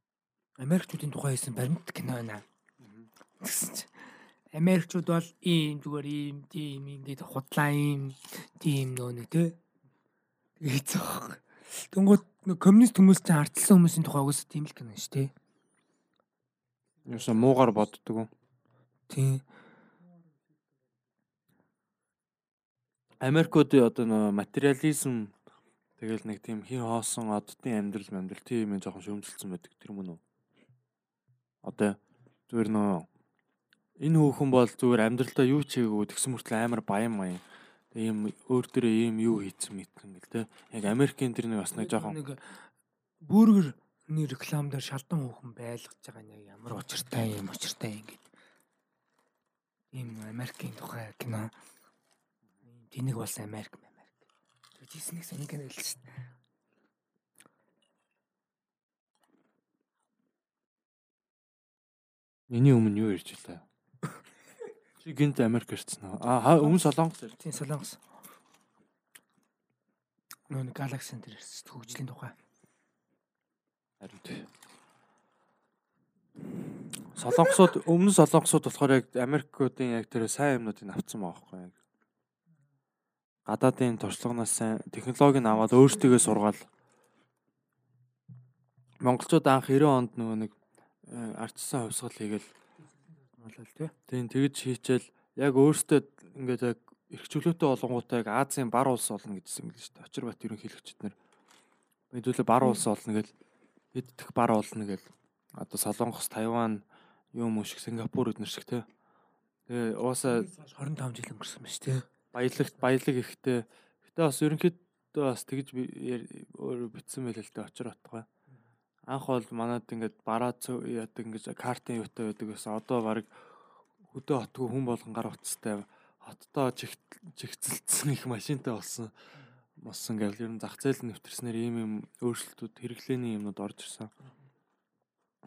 Америкчүүдийн тухай хийсэн баримт кино байна. Тэгсэн чинь Америкчууд бол ийм зүгээр ийм тийм ингээд худлаа ийм тийм нөө нэг хийцээ баг. Тэнгууд коммунист хүмүүс чинь ардсан хүмүүсийн тухай угсаа тийм л кино шүү дээ. Юуса муугар боддог юм. Тийм. Америкууд одоо нөө материализм тэгэл нэг тийм хин хоосон оддын амьдрал амьдрал тийм юм жоохон шөөмжлөлсөн байдаг тэр мөн үү? Одоо зүгээр нөө энэ хүүхэн бол зүгээр амьдралдаа юу ч хийгээгүй тэгсэн мөртлөө амар баян маян ийм өөр дөрөө ийм юу хийцэн мэтэн гэл те яг Америкийн тэр нэг бас нэг жоохон нэг бүүргэрний реклам дээр шалдан хүүхэн байлгаж байгаа нь ямар учиртай юм учиртай юм гээд ийм Америкийн тухай кино. Тэнийг болсон Америк Америк. Тэгжсэн гэсэн нэг юм л шүү дээ. Миний өмнө юу ярьж байлаа? Чи гинт Америк ирсэн үү? Аа өмнө Солонгос ирсэн. Тийм солонгос. Нөө галакси энэ ирсэн хөгжлийн тухай. Харин тий. Солонгосууд өмнө солонгосууд болохоор яг Америкуудын яг тэр сайн юмнуудыг авцсан байгаа байхгүй яг. Гадаадын туршлаганаас сайн технологиг аваад өөрсдөө сургаал. Монголчууд анх 90 онд нөгөө нэг э, ардчсан хувьсгал хийгээл болол тий. тийм тэгж хийчихэл яг өөртөө ингээд яг эрхчлөөтэй олонгуудаа яг Азийн бар улс олно гэжсэн юм л шүү дээ. Очир бат ерөнхийлөгчд нар хэдүүлээ бар улс олно гэл хэд дэх бар олно гэл одоо Солонгос, Тайван юм уу шиг Сингапур эднэр шиг те. Тэгээ уусаа 25 жил өнгөрсөн ба ш тий. баялагт баялаг ихтэй. Гэтэ бас ерөнхийдөө бас тэгж өөр битсэн байл л дээ очир отгой. Анх бол манад ингээд бараа яадаг ингээд картын юутай байдаг гэсэн одоо баг хөдөө хотгүй хүн болгон гар утастай хоттоо чигцэлцсэн их машинтай болсон болсон гэвэл ер нь зах зээл нэвтэрснээр ийм юм өөрчлөлтүүд хэрэглээний юмнууд орж ирсэн.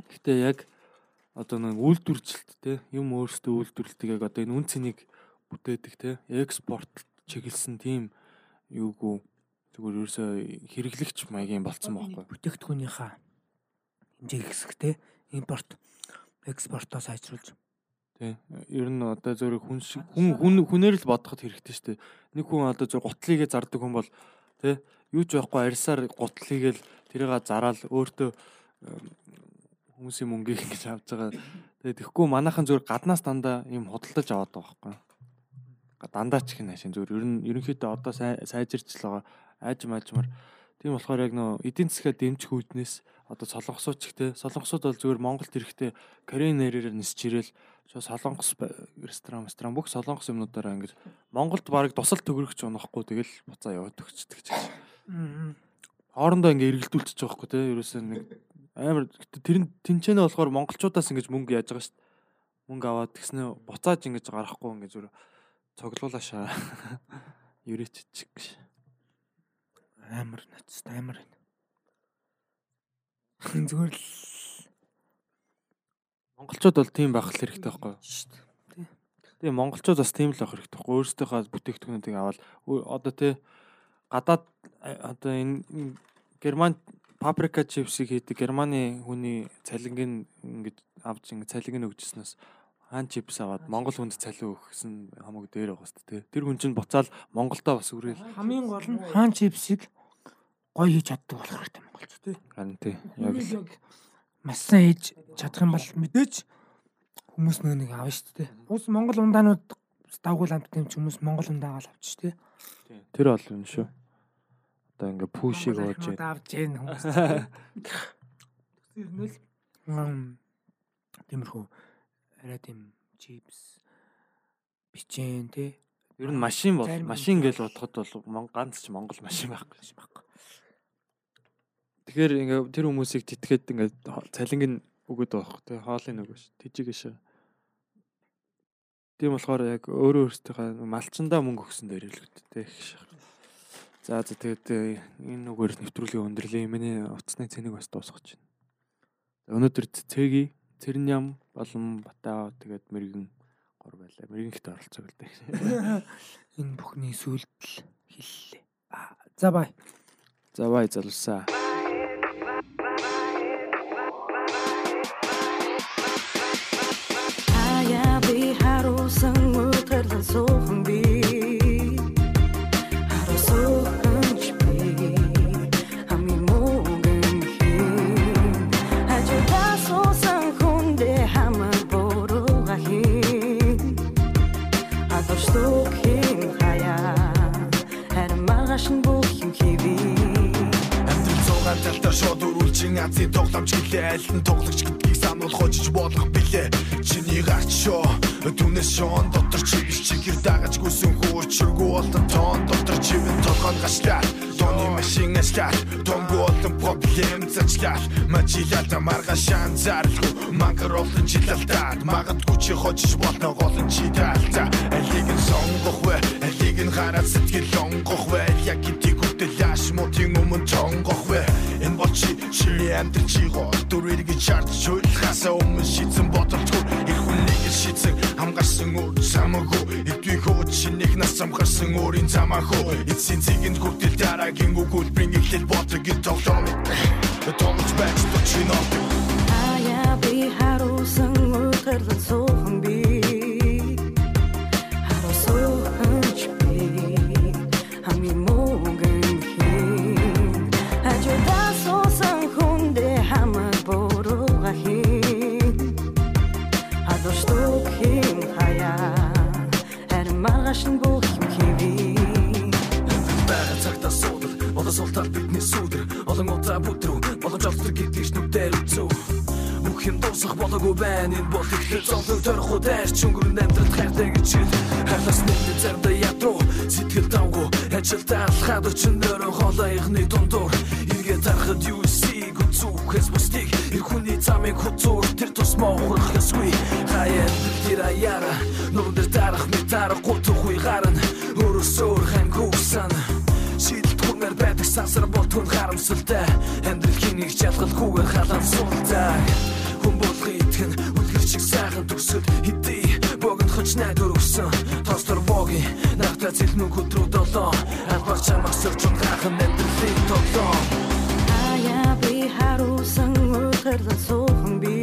Гэтэ яг одоо нэг үйлдвэржилт те юм өөрсдөө үйлдвэрлэдэг яг одоо энэ үн цэнийг бүтээдэг те экспорт чиглэсэн тийм юугүй зүгээр ерөөсөө хэрэглэгч маягийн болцсон байхгүй. Бүтээгдэхүүнийхаа хэмжээг хэсэгтэй импорт экспортоо сайжруулж Тий. Ер нь одоо зөвхөн хүн шиг хүн хүн хүнээр л бодоход хэрэгтэй шүү дээ. Нэг хүн одоо зөв гутлыгээ зардаг хүн бол тий юу ч байхгүй арьсаар гутлыгээ л тэрийг зараал өөртөө хүмүүсийн мөнгийг ингэж авч байгаа. Тэгээ тэгэхгүй манайхан зөвхөн гаднаас дандаа юм худалдаж аваад байгаа байхгүй. Дандаа ч их наашин зөвхөн ер нь ерөнхийдөө одоо сайжирч л байгаа. Айж маажмар. Тийм болохоор яг нөө эдийн засгаа дэмжих үүднээс одоо солонгосууд ч ихтэй солонгосууд бол зөвхөн Монголд ирэхдээ Корея нэрээр нисч ирэл солонгос ресторан ресторан бүх солонгос юмнуудаараа ингэж Монголд баг тусал төгрөгч унахгүй тэгэл буцаа яваад өгчдөг ч. Хоорондоо ингэ эргэлдүүлчих жоохгүй те ерөөсөө нэг амар тэр тэнцэнэ болохоор монголчуудаас ингэж мөнгө яаж байгаа шүү дээ. Мөнгө аваад тэгснэ буцааж ингэж гарахгүй ингэж зүр цоглуулаашаа. Юрэч чиг амар нац амар байна. Зүгээр л монголчууд бол тийм байх хэрэгтэй байхгүй юу? Тийм монголчууд бас тийм л байх хэрэгтэй байхгүй өөрсдийнхөө бүтээгдэхүүнүүдийг аваад одоо тий гадаад одоо энэ герман паприка чипсийг хийдэг германы хүний цалингийн ингэж авч ингэ цалинг нь өгчснээс хаан чипс аваад монгол хүнд цалин өгсөн хамаг дээр байгаа шүү дээ тэр хүн чинь буцаал монголдоо бас үрээл хамгийн гол нь хаан чипсийг гоё хийж чаддаг болох хэрэгтэй монголч тий. Харин тий. Яг л маш сайн хийж чадах юм бол мэдээж хүмүүс нөө нэг авна шүү дээ. Ус Монгол ундаанууд давгуул амттай юм ч хүмүүс Монгол ундаагаал авч шүү дээ. Тэр бол юм шүү. Одоо ингээ пүүшиг байна. Авч जैन хүмүүс. Тэрнэл тиймэрхүү арай тийм чипс бичэн тий. Ер нь машин бол машин гэж бодоход бол ганц ч Монгол машин байхгүй байна. Тэгэхээр ингээ тэр хүмүүсийг тэтгээд ингээ цалинг нь өгöd байх тий хоолыг нөгөө ш тижиг ш. Тийм болохоор яг өөрөө өөртөө малчандаа мөнгө өгсөн дээр хэлгүүд тий их шах. За за тэгээд э, энэ нүгээр нэвтрүүлгийн өндөрлөө миний утасны цэнийг бас дуусгаж байна. Өнөөдөр цэгийн Цэрням болон Батаа тэгээд мэрэгэн гор байлаа. Мэрэгэн ихтэй оролцоо гэлтэй. Энэ бүхний сүлд л хэллээ. За бай. За бай залуусаа. Азийн тоглоомч гэлээ аль нь тоглогч гэдгийг сануулах очиж болох билээ. Чиний гарч шоо Түүнээс шоон дотор чи биш чигэр дагаж гүсэн хуучргүй болон тоон дотор чивэн толгойн гашлаа Тоны машин ашлаа Тонгүй болон проблем зачлаа Мачилалта марга шан зарлгүй Мангар олон жилалтаад Магадгүй чи хочиж болно голон чи таалта Алиг нь сонгох вэ? Алиг нь хараад сэтгэл онгох вэ? Яг Тэгтэл яаш мутын өмнө цонгох вэ? Энэ бол чи чиний амьдрал чи гоо дүрийг чарч шүйлхасаа өмнө шийдсэн бодолтгүй их хүнийг шийдсэн хамгарсан үр замаагүй эдвийн хөөд шинийг нас замгарсан өөрийн замаахгүй эцсийн цэгэнд хүртэл дараагийн үг үлбэрийн эхлэл бодлог гэж тоглоом. Э, томч бэкс то чиноо. Аяа би харуулсан үр гэрлэн суух одоо султал бидний сүдэр олон удаа бүдрүү боломж олддог гэдгийг нүдээр үзүү бүх юм дуусах болоогүй байна энэ бол ихтэй зовлог төрөх удаарч өнгөрн амьдралд хайртай гэж хэл хайлаас нэгний заримдаа ядруу. Сэтгэл давгүй ажилдаа алхаад өчнөр холоогны дундуур. Эргээд харахад юу эсийг үзүүхээс бусдыг эр хүний замыг хуцуур. Тэр тусмаа ухрах ёсгүй хаяа тэр аяра. Нүдэр дарах мэт дарахгүй тухүй гарна. Өөрөөсөө хангуусан шийдэлт хүнээр байдаг сансар бол түн харамсалтай. Амьдрал хэнийг жалгалгүйгээр халаан суулдаг хүн болгон итгэн үлгэр шиг сайхан төгсөд хэдий богино хоч найдвар өгсөн. Тостор боги нахта зэлмэн хөдрөө долоо албар чамаг сөрчөн хахан амьдралын тоглоо Ая би харусан уурлал суухан би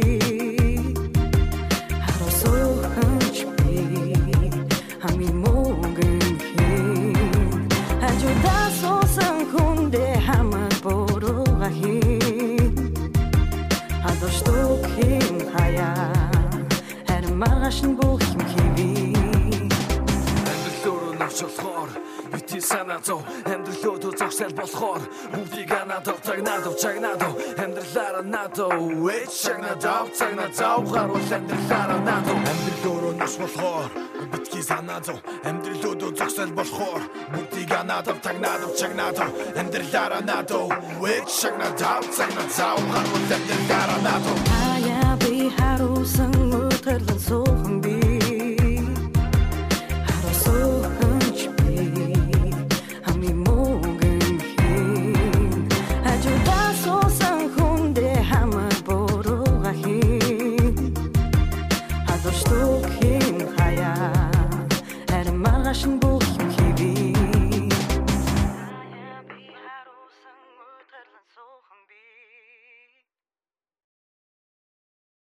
санаа зов амьдрал өөдөө зогсоол болохоор бүгдийг анадав цагнадав цагнадав амьдралаараа надав. Ээч цагнадав цагнадав гаруул амьдралаараа надав. Амьдрал өөрөө навч болохоор битгий санаа зов амьдрал өөдөө зогсоол болохоор бүгдийг анадав цагнадав цагнадав амьдралаараа надав. Ээч цагнадав цагнадав гаруул амьдралаараа надав. Ая би харусан уурлал суухан